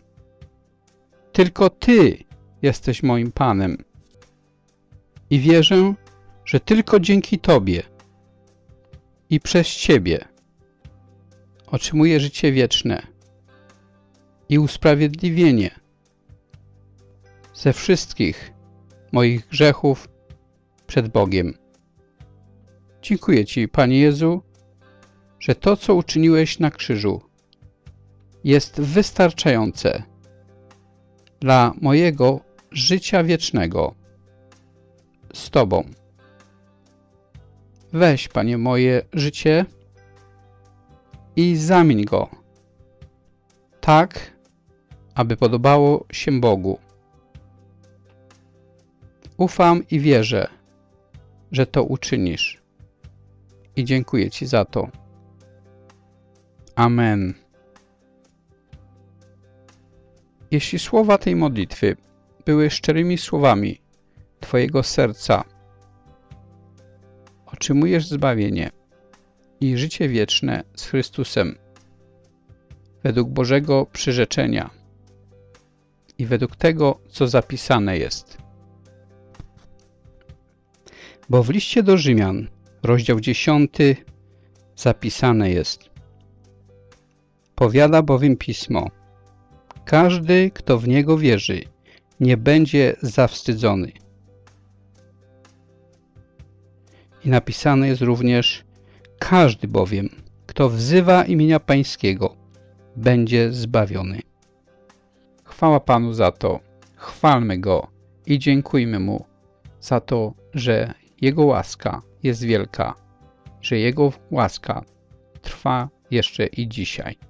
Tylko Ty jesteś moim Panem. I wierzę, że tylko dzięki Tobie i przez Ciebie otrzymuję życie wieczne i usprawiedliwienie ze wszystkich moich grzechów przed Bogiem. Dziękuję Ci, Panie Jezu, że to, co uczyniłeś na krzyżu, jest wystarczające dla mojego życia wiecznego z Tobą. Weź, Panie, moje życie i zamień go tak, aby podobało się Bogu. Ufam i wierzę, że to uczynisz i dziękuję Ci za to. Amen. Jeśli słowa tej modlitwy były szczerymi słowami Twojego serca, otrzymujesz zbawienie i życie wieczne z Chrystusem według Bożego przyrzeczenia i według tego, co zapisane jest. Bo w liście do Rzymian, rozdział 10, zapisane jest Powiada bowiem Pismo Każdy, kto w Niego wierzy, nie będzie zawstydzony. I napisane jest również Każdy bowiem, kto wzywa imienia Pańskiego, będzie zbawiony. Chwała Panu za to, chwalmy Go i dziękujmy Mu za to, że Jego łaska jest wielka, że Jego łaska trwa jeszcze i dzisiaj.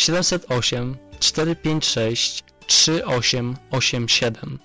708 456 3887.